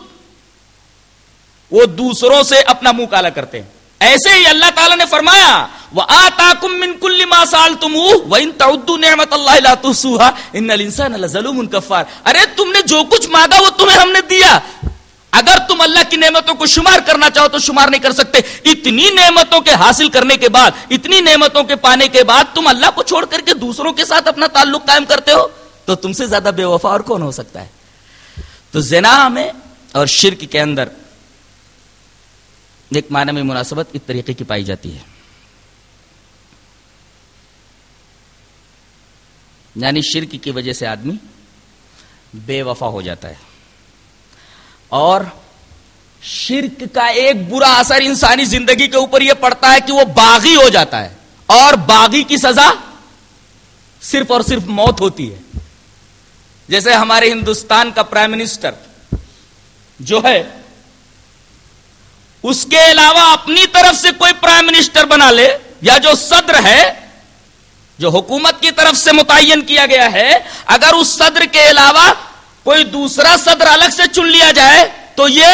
वो दूसरों से अपना मुँह काला करते हैं। ऐसे ही अल्लाह ताला ने फरमाया, वह आताकुम मिन कुल्ली मासाल तुम इन तउद्दू अल्लाह इन अरे तुमने जो कुछ मांगा वो तुम्हें हमने दिया। अगर तुम अल्लाह की नेमतों को शुमार करना चाहो तो शुमार नहीं कर सकते। इतनी नेमतों के हासिल करने के बाद, इतनी नेमतों के पाने के बाद तुम अल्लाह को छोड़ करके दूसरों के साथ अपना ताल्लुक कायम करते हो तो तुमसे ज़्यादा बेवफा और कौन हो सकता है? तो जेना में और शिरक के अंदर एक माने में मुनासबत इस तरीके की पाई जाती है। यानी शिरक की वजह से आदमी बेवफा हो जाता है। और शिरक का एक बुरा असर इंसानी ज़िंदगी के ऊपर यह पड़ता है कि वो बागी हो जाता है। और बागी की सजा सिर्फ़ और सिर्फ़ मौत होती है। जैसे हमारे हिंदुस्तान का प्राइम मिनिस्टर जो है, उसके अलावा अपनी तरफ़ से कोई प्राइम मिनिस्टर बना ले, या जो सद्र है, जो हुकूमत की तरफ़ से मुतयन किया गया है, अगर उस सद्र के अलावा कोई दूसरा सदर अलग से चुन लिया जाए तो ये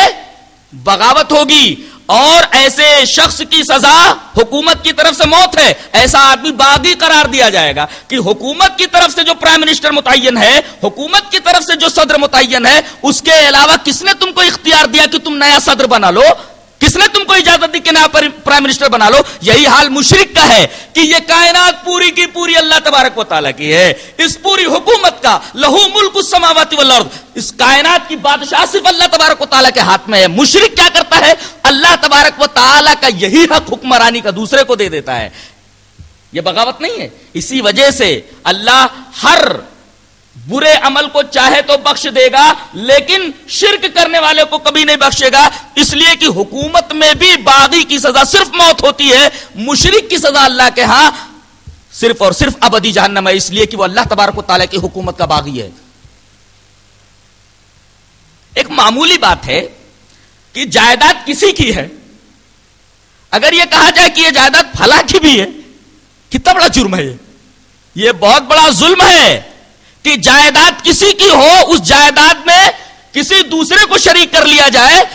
बगावत होगी। और ऐसे शख्स की सजा हुकूमत की तरफ़ से मौत है। ऐसा आदमी बागी करार दिया जाएगा कि हुकूमत की तरफ़ से जो प्राइम मिनिस्टर मुतयन है, हुकूमत की तरफ़ से जो सदर मुतयन है, उसके अलावा किसने तुमको इख्तियार दिया कि तुम नया सदर बना लो? किसने तुमको इजाज़त दी कि नया प्राइम मिनिस्टर बना लो? यही हाल मुशरिक का है कि ये कायनात पूरी की पूरी अल्लाह तबारक वाली की है। इस पूरी हुकूमत का लहू मुल्क समावती वल्लर्द इस कायनात की बादशाह सिर्फ़ अल्लाह तबारक वाली के हाथ में है। मुशरिक क्या करता है? अल्लाह तबारक वाली का यही हक हुक्मरानी का दूसरे को दे देता है। यह बगावत नहीं है। इसी वजह से अल्लाह हर बुरे अमल को चाहे तो बख्श देगा, लेकिन शिरक करने वाले को कभी नहीं बख्शेगा। इसलिए कि हुकूमत में भी बागी की सजा सिर्फ़ मौत होती है, मुशरिक की सजा अल्लाह के यहाँ सिर्फ़ और सिर्फ़ अबदी जहन्नम है। इसलिए कि वो अल्लाह तबारक ताला की हुकूमत का बागी है। एक मामूली बात है कि जायदाद किसी की है? अगर यह कहा जाए कि यह जायदाद फला की भी है, कितना बड़ा जुर्म है यह बहुत बड़ा जुल्म है। कि जायदाद किसी की हो, उस जायदाद में किसी दूसरे को शरीक कर लिया जाए,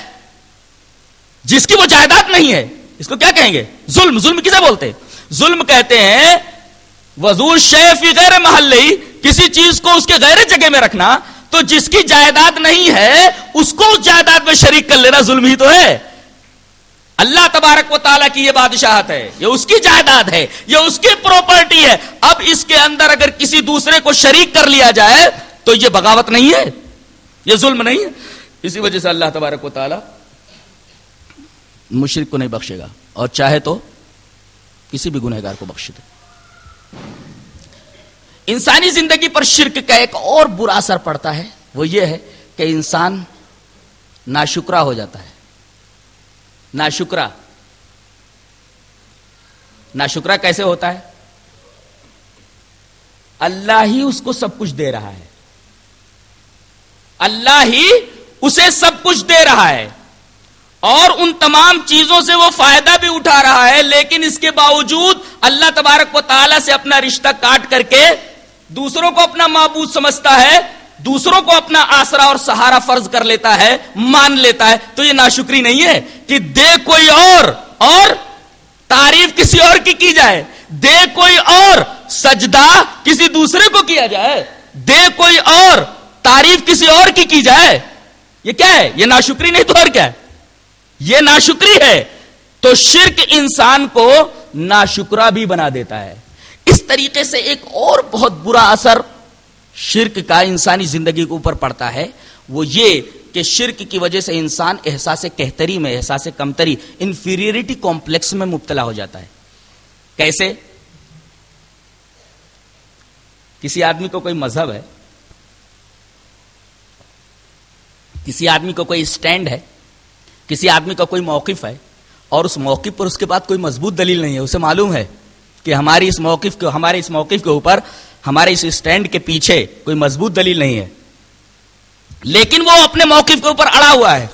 जिसकी वो जायदाद नहीं है। इसको क्या कहेंगे? जुल्म। जुल्म किसे बोलते हैं? जुल्म कहते हैं, वजूर शेफी गैर महल्ले, किसी चीज़ को उसके गैर जगह में रखना तो जिसकी जायदाद नहीं है, उसको उस जायदाद में शरीक कर लेना जुल्म ही तो है। अल्लाह तबारक व ताला की यह बादशाहत है, ये उसकी जायदाद है, ये उसकी प्रॉपर्टी है। अब इसके अंदर अगर किसी दूसरे को शरीक कर लिया जाए तो यह बगावत नहीं है यह जुल्म नहीं है। इसी वजह से अल्लाह तबारक व ताला मुशरक को नहीं बख्शेगा, और चाहे तो किसी भी गुनहगार को बख्श दे इंसानी ज़िंदगी पर शिरक का एक और बुरा असर पड़ता है, वो ये है कि इंसान नाशुक्रा हो जाता है। नाशुक्रा नाशुक्रा कैसे होता है? अल्लाह ही उसको सब कुछ दे रहा है। अल्लाह ही उसे सब कुछ दे रहा है। और उन तमाम चीज़ों से वो फ़ायदा भी उठा रहा है, लेकिन इसके बावजूद अल्लाह तबारक व ताला से अपना रिश्ता काट करके दूसरों को अपना महबूद समझता है दूसरों को अपना आसरा और सहारा फ़र्ज़ कर लेता है, मान लेता है तो ये नाशुक्री नहीं है कि दे कोई और और तारीफ़ किसी और की की जाए। दे कोई और सजदा किसी दूसरे को किया जाए। दे कोई और तारीफ़ किसी और की की जाए। ये क्या है? ये नाशुक्री नहीं तो और क्या है? ये नाशुक्री है। तो शिरक इंसान को नाशुक्रा भी बना देता है। इस तरीके से एक और बहुत बुरा असर शिरक का इंसानी ज़िंदगी के ऊपर पड़ता है, वो ये कि शिरक की वजह से इंसान एहसास कहतरी में, एहसास कमतरी इंफीरियरिटी कॉम्प्लेक्स में मुबतला हो जाता है। कैसे? किसी आदमी को कोई मज़हब है, किसी आदमी को कोई स्टैंड है, किसी आदमी का कोई मौकफ है, और उस मौकफ पर उसके बाद कोई मज़बूत दलील नहीं है, उसे मालूम है कि हमारी इस मौकफ के, हमारे इस मौकफ के ऊपर हमारे इस स्टैंड के पीछे कोई मज़बूत दलील नहीं है। लेकिन वो अपने मौकफ के ऊपर अड़ा हुआ है।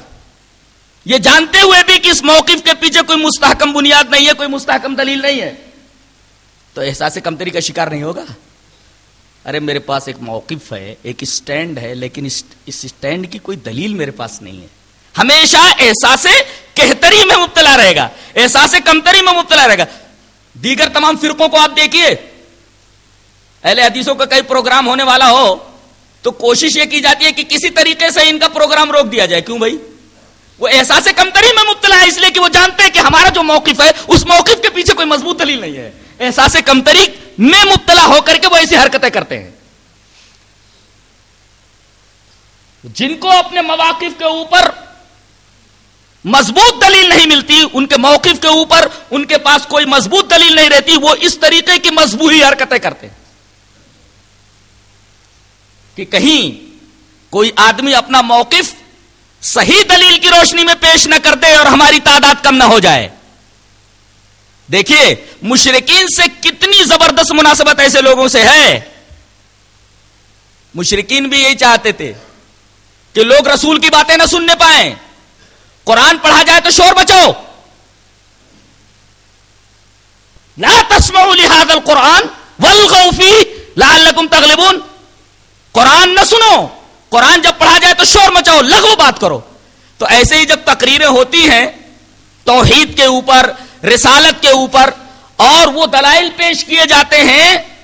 ये जानते हुए भी कि इस मौकफ के पीछे कोई मुस्तहकम बुनियाद नहीं है कोई मुस्तहकम दलील नहीं है। तो एहसास कमतरी का शिकार नहीं होगा। अरे मेरे पास एक मौकफ है एक स्टैंड है लेकिन इस, इस स्टैंड की कोई दलील मेरे पास नहीं है। हमेशा एहसास कहतरी में मुबतला रहेगा। एहसास कमतरी में मुबतला रहेगा। दीगर तमाम फिरकों को आप देखिए। अहले हदीसों का कई प्रोग्राम होने वाला हो तो कोशिश ये की जाती है कि किसी तरीके से इनका प्रोग्राम रोक दिया जाए। क्यों भाई? वो एहसास कमतरी में मुब्तला है, इसलिए कि वो जानते हैं कि हमारा जो मौकफ है, उस मौकफ के पीछे कोई मज़बूत दलील नहीं है। एहसास कमतरी में मुब्तला होकर के वो ऐसी हरकतें करते हैं। जिनको अपने मवाकिफ के ऊपर मज़बूत दलील नहीं मिलती, उनके मौकफ के ऊपर उनके पास कोई मज़बूत दलील नहीं रहती, वो इस तरीके की मजबूरी हरकतें करते कि कहीं कोई आदमी अपना मौकफ सही दलील की रोशनी में पेश न कर दे और हमारी तादाद कम ना हो जाए। देखिए, मुशरकिन से कितनी ज़बरदस्त मुनासबत ऐसे लोगों से है। मुशरकिन भी यही चाहते थे कि लोग रसूल की बातें ना सुनने पाए। कुरान पढ़ा जाए तो शोर बचाओ ला तस्मऊ लिहादल कुरान वल गौफी लालकुम तगलिबुन। कुरान न सुनो। कुरान जब पढ़ा जाए तो शोर मचाओ लगो बात करो। तो ऐसे ही जब तकरीरें होती हैं, तोहीद के ऊपर, रिसालत के ऊपर, और वो दलाइल पेश किए जाते हैं,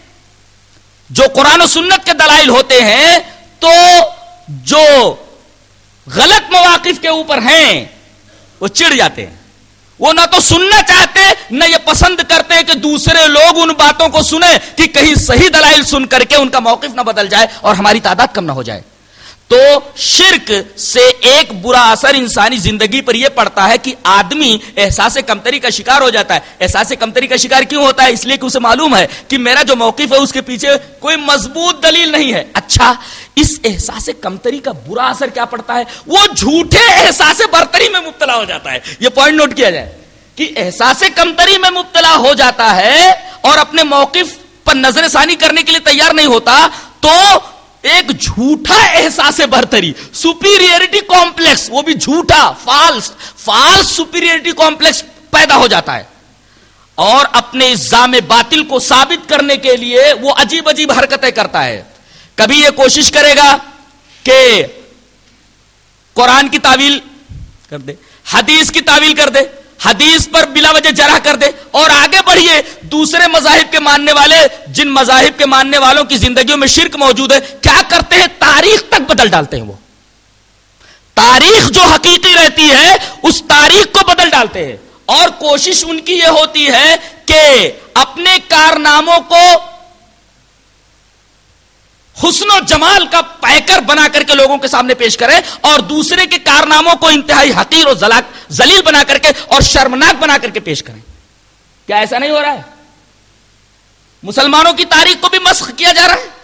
जो कुरान और सुन्नत के दलाइल होते हैं तो जो गलत मवाकिफ के ऊपर हैं, वो चिढ़ जाते हैं। वो ना तो सुनना चाहते, न ये पसंद करते कि दूसरे लोग उन बातों को सुने कि कहीं सही दलाइल सुन करके उनका मौकफ ना बदल जाए और हमारी तादाद कम ना हो जाए। तो शिरक से एक बुरा असर इंसानी ज़िंदगी पर यह पड़ता है कि आदमी एहसास कमतरी का शिकार हो जाता है। एहसास कमतरी का शिकार क्यों होता है? इसलिए कि उसे मालूम है कि मेरा जो मौकफ है, उसके पीछे कोई मज़बूत दलील नहीं है। अच्छा इस एहसास कमतरी का बुरा असर क्या पड़ता है? वो झूठे एहसास बरतरी में मुबतला हो जाता है। यह पॉइंट नोट किया जाए कि एहसास कमतरी में मुबतला हो जाता है और अपने मौकफ पर नजरसानी करने के लिए तैयार नहीं होता तो एक झूठा एहसास बरतरी। सुपीरियरिटी कॉम्प्लेक्स वो भी झूठा फाल्स फाल्स सुपीरियरिटी कॉम्प्लेक्स पैदा हो जाता है। और अपने इजाम बातिल को साबित करने के लिए वो अजीब अजीब हरकतें करता है। कभी ये कोशिश करेगा कि कुरान की तावील कर दे, हदीस की तावील कर दे हदीस पर बिला वजह जरा कर दे और आगे बढ़िए। दूसरे मजाहिब के मानने वाले, जिन मजाहिब के मानने वालों की जिंदगियों में शिरक मौजूद है, क्या करते हैं? तारीख तक बदल डालते हैं वो। तारीख जो हकीकी रहती है, उस तारीख को बदल डालते हैं। और कोशिश उनकी यह होती है कि अपने कारनामों को हुस्न जमाल का पैकर बना करके लोगों के सामने पेश करें और दूसरे के कारनामों को इंतहाई हकीर और जलाक जलील बना करके और शर्मनाक बना करके पेश करें। क्या ऐसा नहीं हो रहा है? मुसलमानों की तारीख को भी मस्क किया जा रहा है?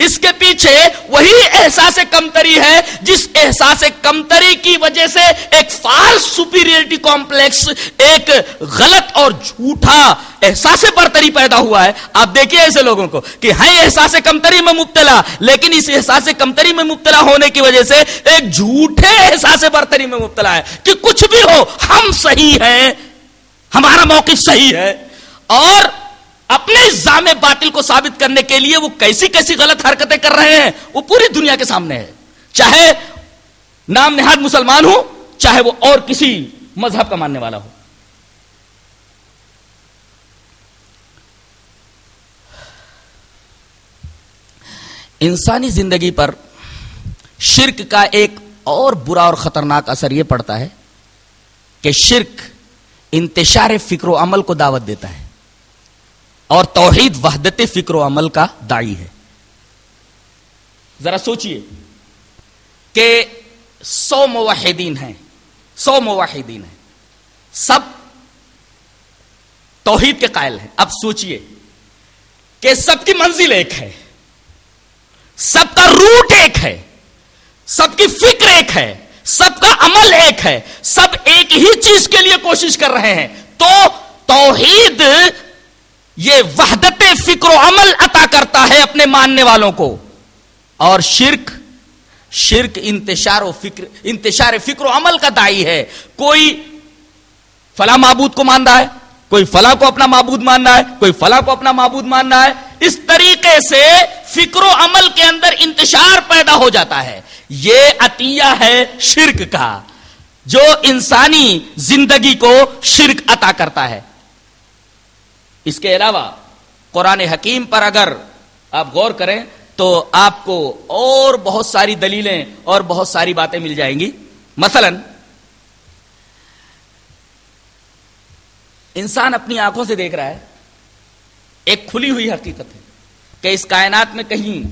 इसके पीछे वही एहसास कमतरी है, जिस एहसास कमतरी की वजह से एक फाल्स सुपीरियरिटी कॉम्प्लेक्स एक गलत और झूठा एहसास बरतरी पैदा हुआ है। आप देखिए ऐसे लोगों को कि है, एहसास कमतरी में मुबतला, लेकिन इस एहसास कमतरी में मुबतला होने की वजह से एक झूठे एहसास बरतरी में मुबतला है कि कुछ भी हो, हम सही हैं, हमारा मौके सही है। और अपने जाम बातिल को साबित करने के लिए वो कैसी कैसी गलत हरकतें कर रहे हैं, वो पूरी दुनिया के सामने है। चाहे नाम निहाद मुसलमान हो, चाहे वो और किसी मज़हब का मानने वाला हो। इंसानी ज़िंदगी पर शिरक का एक और बुरा और खतरनाक असर यह पड़ता है कि शिरक इंतशार फ़िक्र अमल को दावत देता है। और तोहीद वहदत फ़िक्र अमल का दाई है। जरा सोचिए कि सौ मुवाहिदीन हैं, सौ मुवाहिदीन हैं, सब तोहीद के कायल हैं। अब सोचिए कि सबकी मंजिल एक है, सबका रूट एक है, सबकी फ़िक्र एक है, सबका अमल एक है, सब एक ही चीज़ के लिए कोशिश कर रहे हैं। तो तोहीद ये वहदत फ़िक्र अमल अता करता है अपने मानने वालों को। और शिरक शिरक इंतशार फ़िक्र इंतशार फ़िक्र अमल का दाई है। कोई फला माबूद को मान रहा है, कोई फला को अपना माबूद मान रहा है, कोई फला को अपना माबूद मान रहा है। इस तरीके से फ़िक्र अमल के अंदर इंतशार पैदा हो जाता है। यह अतिया है शिरक का, जो इंसानी ज़िंदगी को शिरक अता करता है। इसके अलावा, कुरान हकीम पर अगर आप गौर करें तो आपको और बहुत सारी दलीलें और बहुत सारी बातें मिल जाएँगी। मसलन, इंसान अपनी आँखों से देख रहा है, एक खुली हुई हकीकत है कि इस कायनात में कहीं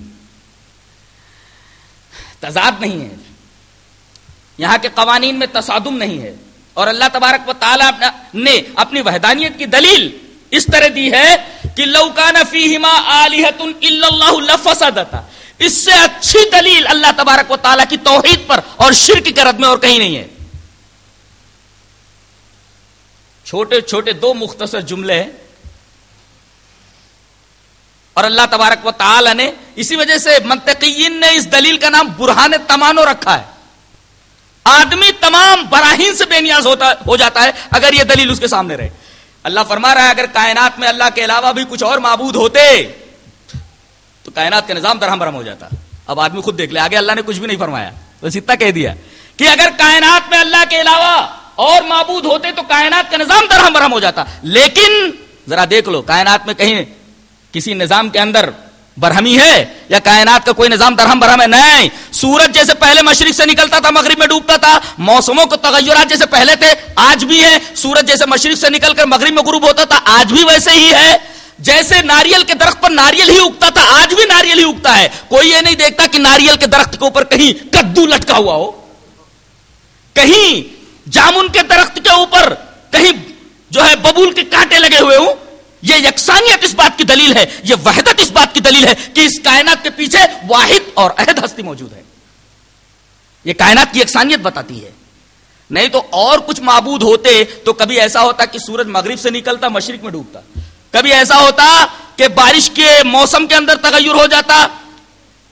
तजाद नहीं है, यहाँ के कवानीन में तसादुम नहीं है, और अल्लाह तबारक व ताला ने अपनी वहदानियत की दलील इस तरह दी है कि लौकाना फीहिमा आलिहतुन लफसदता। इससे अच्छी दलील अल्लाह तबारक व ताला की तौहीद पर और शिरक के रद में और कहीं नहीं है। छोटे छोटे दो मुख्तसर जुमले हैं। और अल्लाह तबारक व ताला ने इसी वजह से मंतकीन ने इस दलील का नाम बुरहान तमानो रखा है। आदमी तमाम बराहीन से बेनियाज होता, हो जाता है अगर यह दलील उसके सामने रहे। अल्लाह फरमा रहा है, अगर कायनात में अल्लाह के अलावा भी कुछ और मबूद होते तो कायनात का निज़ाम दरहम बरहम हो जाता। अब आदमी खुद देख ले, आगे अल्लाह ने कुछ भी नहीं फरमाया, बस इतना कह दिया। कि अगर कायनात में अल्लाह के अलावा और मबूद होते तो कायनात का निज़ाम दरहम बरहम हो जाता। लेकिन, जरा देख लो, कायनात में कहीं किसी निज़ाम के अंदर बरहमी है, या कायनात का कोई निज़ाम दरहम बरहम है? नहीं। सूरज जैसे पहले मशरक से निकलता था, मगरब में डूबता था, मौसमों को तगैरात जैसे पहले थे, आज भी है। सूरज जैसे मशरक से निकलकर मगरब में गुरूब होता था, आज भी वैसे ही है। जैसे नारियल के दरख्त पर नारियल ही उगता था, आज भी नारियल ही उगता है। कोई ये नहीं देखता कि नारियल के दरख्त के ऊपर कहीं कद्दू लटका हुआ हो। कहीं जामुन के दरख्त के ऊपर कहीं जो है बबूल के कांटे लगे हुए हो। यह यकसानियत इस बात की दलील है यह वहदत इस बात की दलील है कि इस कायनात के पीछे वाहिद और अहद हस्ती मौजूद है। यह कायनात की यकसानियत बताती है। नहीं तो और कुछ मबूद होते तो कभी ऐसा होता कि सूरज मगरिब से निकलता, मशरक में डूबता। कभी ऐसा होता कि बारिश के मौसम के अंदर तगैर हो जाता,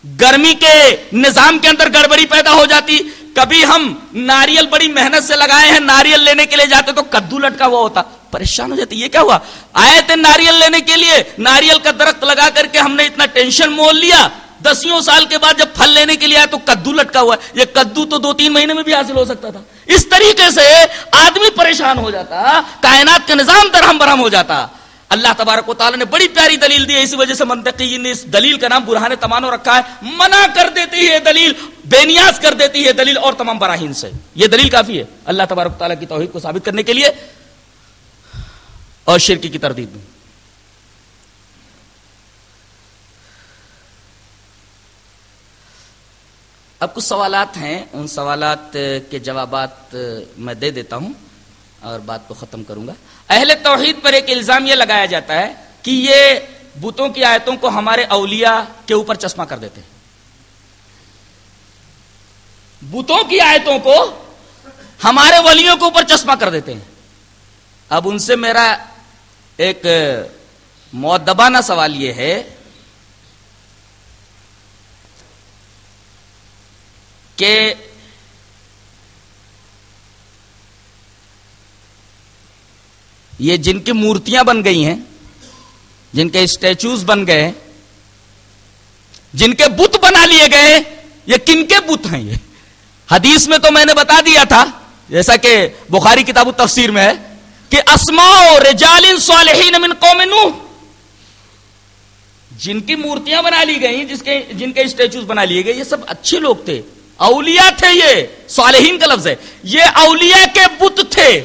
गर्मी के निज़ाम के अंदर गड़बड़ी पैदा हो जाती। कभी हम नारियल बड़ी मेहनत से लगाए हैं, नारियल लेने के लिए जाते तो कद्दू लटका हुआ होता। परेशान हो जाते। ये क्या हुआ? आए थे नारियल लेने के लिए नारियल का दरख्त लगा करके हमने इतना टेंशन मोल लिया। दसियों साल के बाद जब फल लेने के लिए आया तो कद्दू लटका हुआ ये कद्दू तो दो तीन महीने में भी हासिल हो सकता था। इस तरीके से आदमी परेशान हो जाता, कायनात का निज़ाम दरहम बरहम हो जाता। अल्लाह तबारक ताला ने बड़ी प्यारी दलील दी इसी वजह से मंतकी ने इस दलील का नाम बुरहान तमानो रखा है। मना कर देती है दलील, बेनियाज कर देती है दलील और तमाम बराहीन से। यह दलील काफ़ी है। अल्लाह तबारक ताला की तोहिद को साबित करने के लिए और शिरकी की तरदीद में। अब कुछ सवालात हैं। उन सवालात के जवाब मैं दे देता हूँ और बात को खत्म करूँगा। अहले तोहीद पर एक इल्ज़ाम यह लगाया जाता है कि ये बुतों की आयतों को हमारे अलिया के ऊपर चश्मा कर देते हैं। बुतों की आयतों को हमारे वलियों के ऊपर चश्मा कर देते हैं। अब उनसे मेरा एक मुद्दबाना सवाल यह है कि ये जिनकी मूर्तियाँ बन गई हैं, जिनके स्टैचूज बन गए, जिनके बुत बना लिए गए, ये किनके बुत हैं ये? हदीस में तो मैंने बता दिया था, जैसा कि बुखारी किताब तफसीर में है कि असमाओ रिजालिन सालहीन मिन कौम जिनकी मूर्तियाँ बना ली गई, जिसके, जिनके स्टेचूज बना लिए गए, ये सब अच्छे लोग थे। औलिया थे ये, सालेहीन का लफ्ज है। ये औलिया के बुत थे।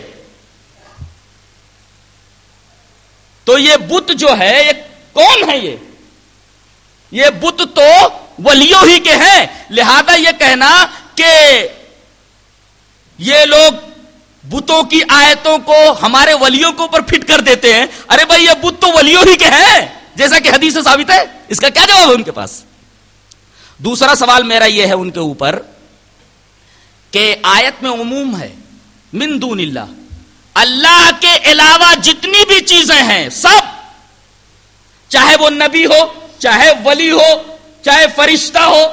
तो ये बुत जो है, ये कौन है ये? ये बुत तो वलियों ही के हैं। लिहाजा ये कहना कि ये लोग बुतों की आयतों को हमारे वलियों के ऊपर फिट कर देते हैं। अरे भाई, ये बुत तो वलियों ही के हैं, जैसा कि हदीस साबित है। इसका क्या जवाब है उनके पास? दूसरा सवाल मेरा यह है उनके ऊपर कि आयत में उमूम है मिंदूनिल्ला अल्लाह के अलावा जितनी भी चीज़ें हैं, सब, चाहे वो नबी हो, चाहे वली हो, चाहे फरिश्ता हो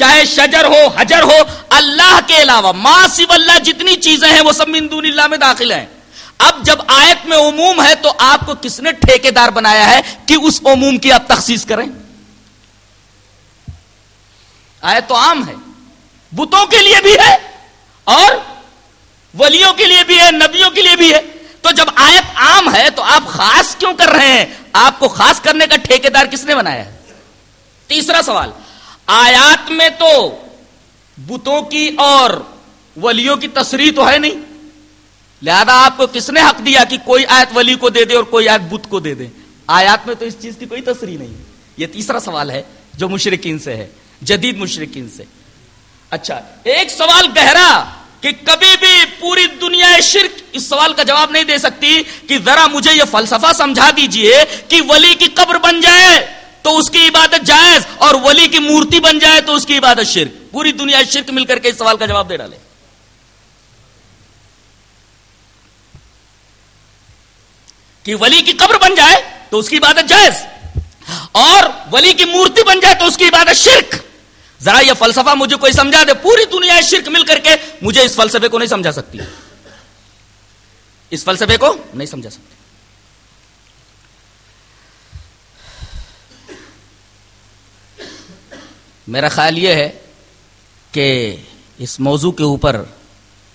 चाहे शजर हो, हजर हो, अल्लाह के अलावा मासिब अल्लाह, जितनी चीज़ें हैं वो सब मिंदूनिल्ला में दाखिल हैं। अब जब आयत में उमूम है तो आपको किसने ठेकेदार बनाया है कि उस उमूम की आप तखसीस करें? आयत तो आम है। बुतों के लिए भी है और वलियों के लिए भी है, नबियों के लिए भी है। तो जब आयत आम है तो आप खास क्यों कर रहे हैं? आपको खास करने का ठेकेदार किसने बनाया है? तीसरा सवाल आयात में तो बुतों की और वलियों की तस्री तो है नहीं। लिहाजा आपको किसने हक दिया कि कोई आयत वली को दे दे और कोई आयत बुत को दे दे? आयात में तो इस चीज़ की कोई तस्री नहीं है। यह तीसरा सवाल है जो मुशरकिन से है, जदीद मुशरकिन से। अच्छा एक सवाल गहरा कि कभी भी पूरी दुनिया शिरक, इस सवाल का जवाब नहीं दे सकती कि जरा मुझे यह फलसफा समझा दीजिए कि वली की कब्र बन जाए। तो उसकी इबादत जायज़ और वली की मूर्ति बन जाए तो उसकी इबादत शिरक। पूरी दुनिया शिरक मिलकर के इस सवाल का जवाब दे डाले। कि वली की कब्र बन जाए तो उसकी इबादत जायज़ और वली की मूर्ति बन जाए तो उसकी इबादत शिरक। जरा यह फलसफा मुझे कोई समझा दे। पूरी दुनिया शिरक मिल करके मुझे इस फलसफे को नहीं समझा सकती। इस फलसफे को नहीं समझा सकती। मेरा ख्याल ये है कि इस मौजू के ऊपर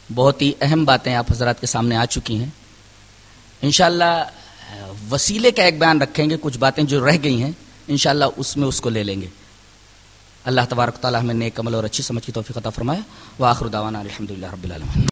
बहुत ही अहम बातें आप हजरात के सामने आ चुकी हैं। इन वसीले का एक बयान रखेंगे, कुछ बातें जो रह गई हैं इनशाला उसमें उसको ले लेंगे। अल्लाह तबारक ताली हमें नेक कमल और अच्छी समझ की तोफ़ी ख़ता फरमाया वाखरुदावाना अलहमदिल्ला रबीआलम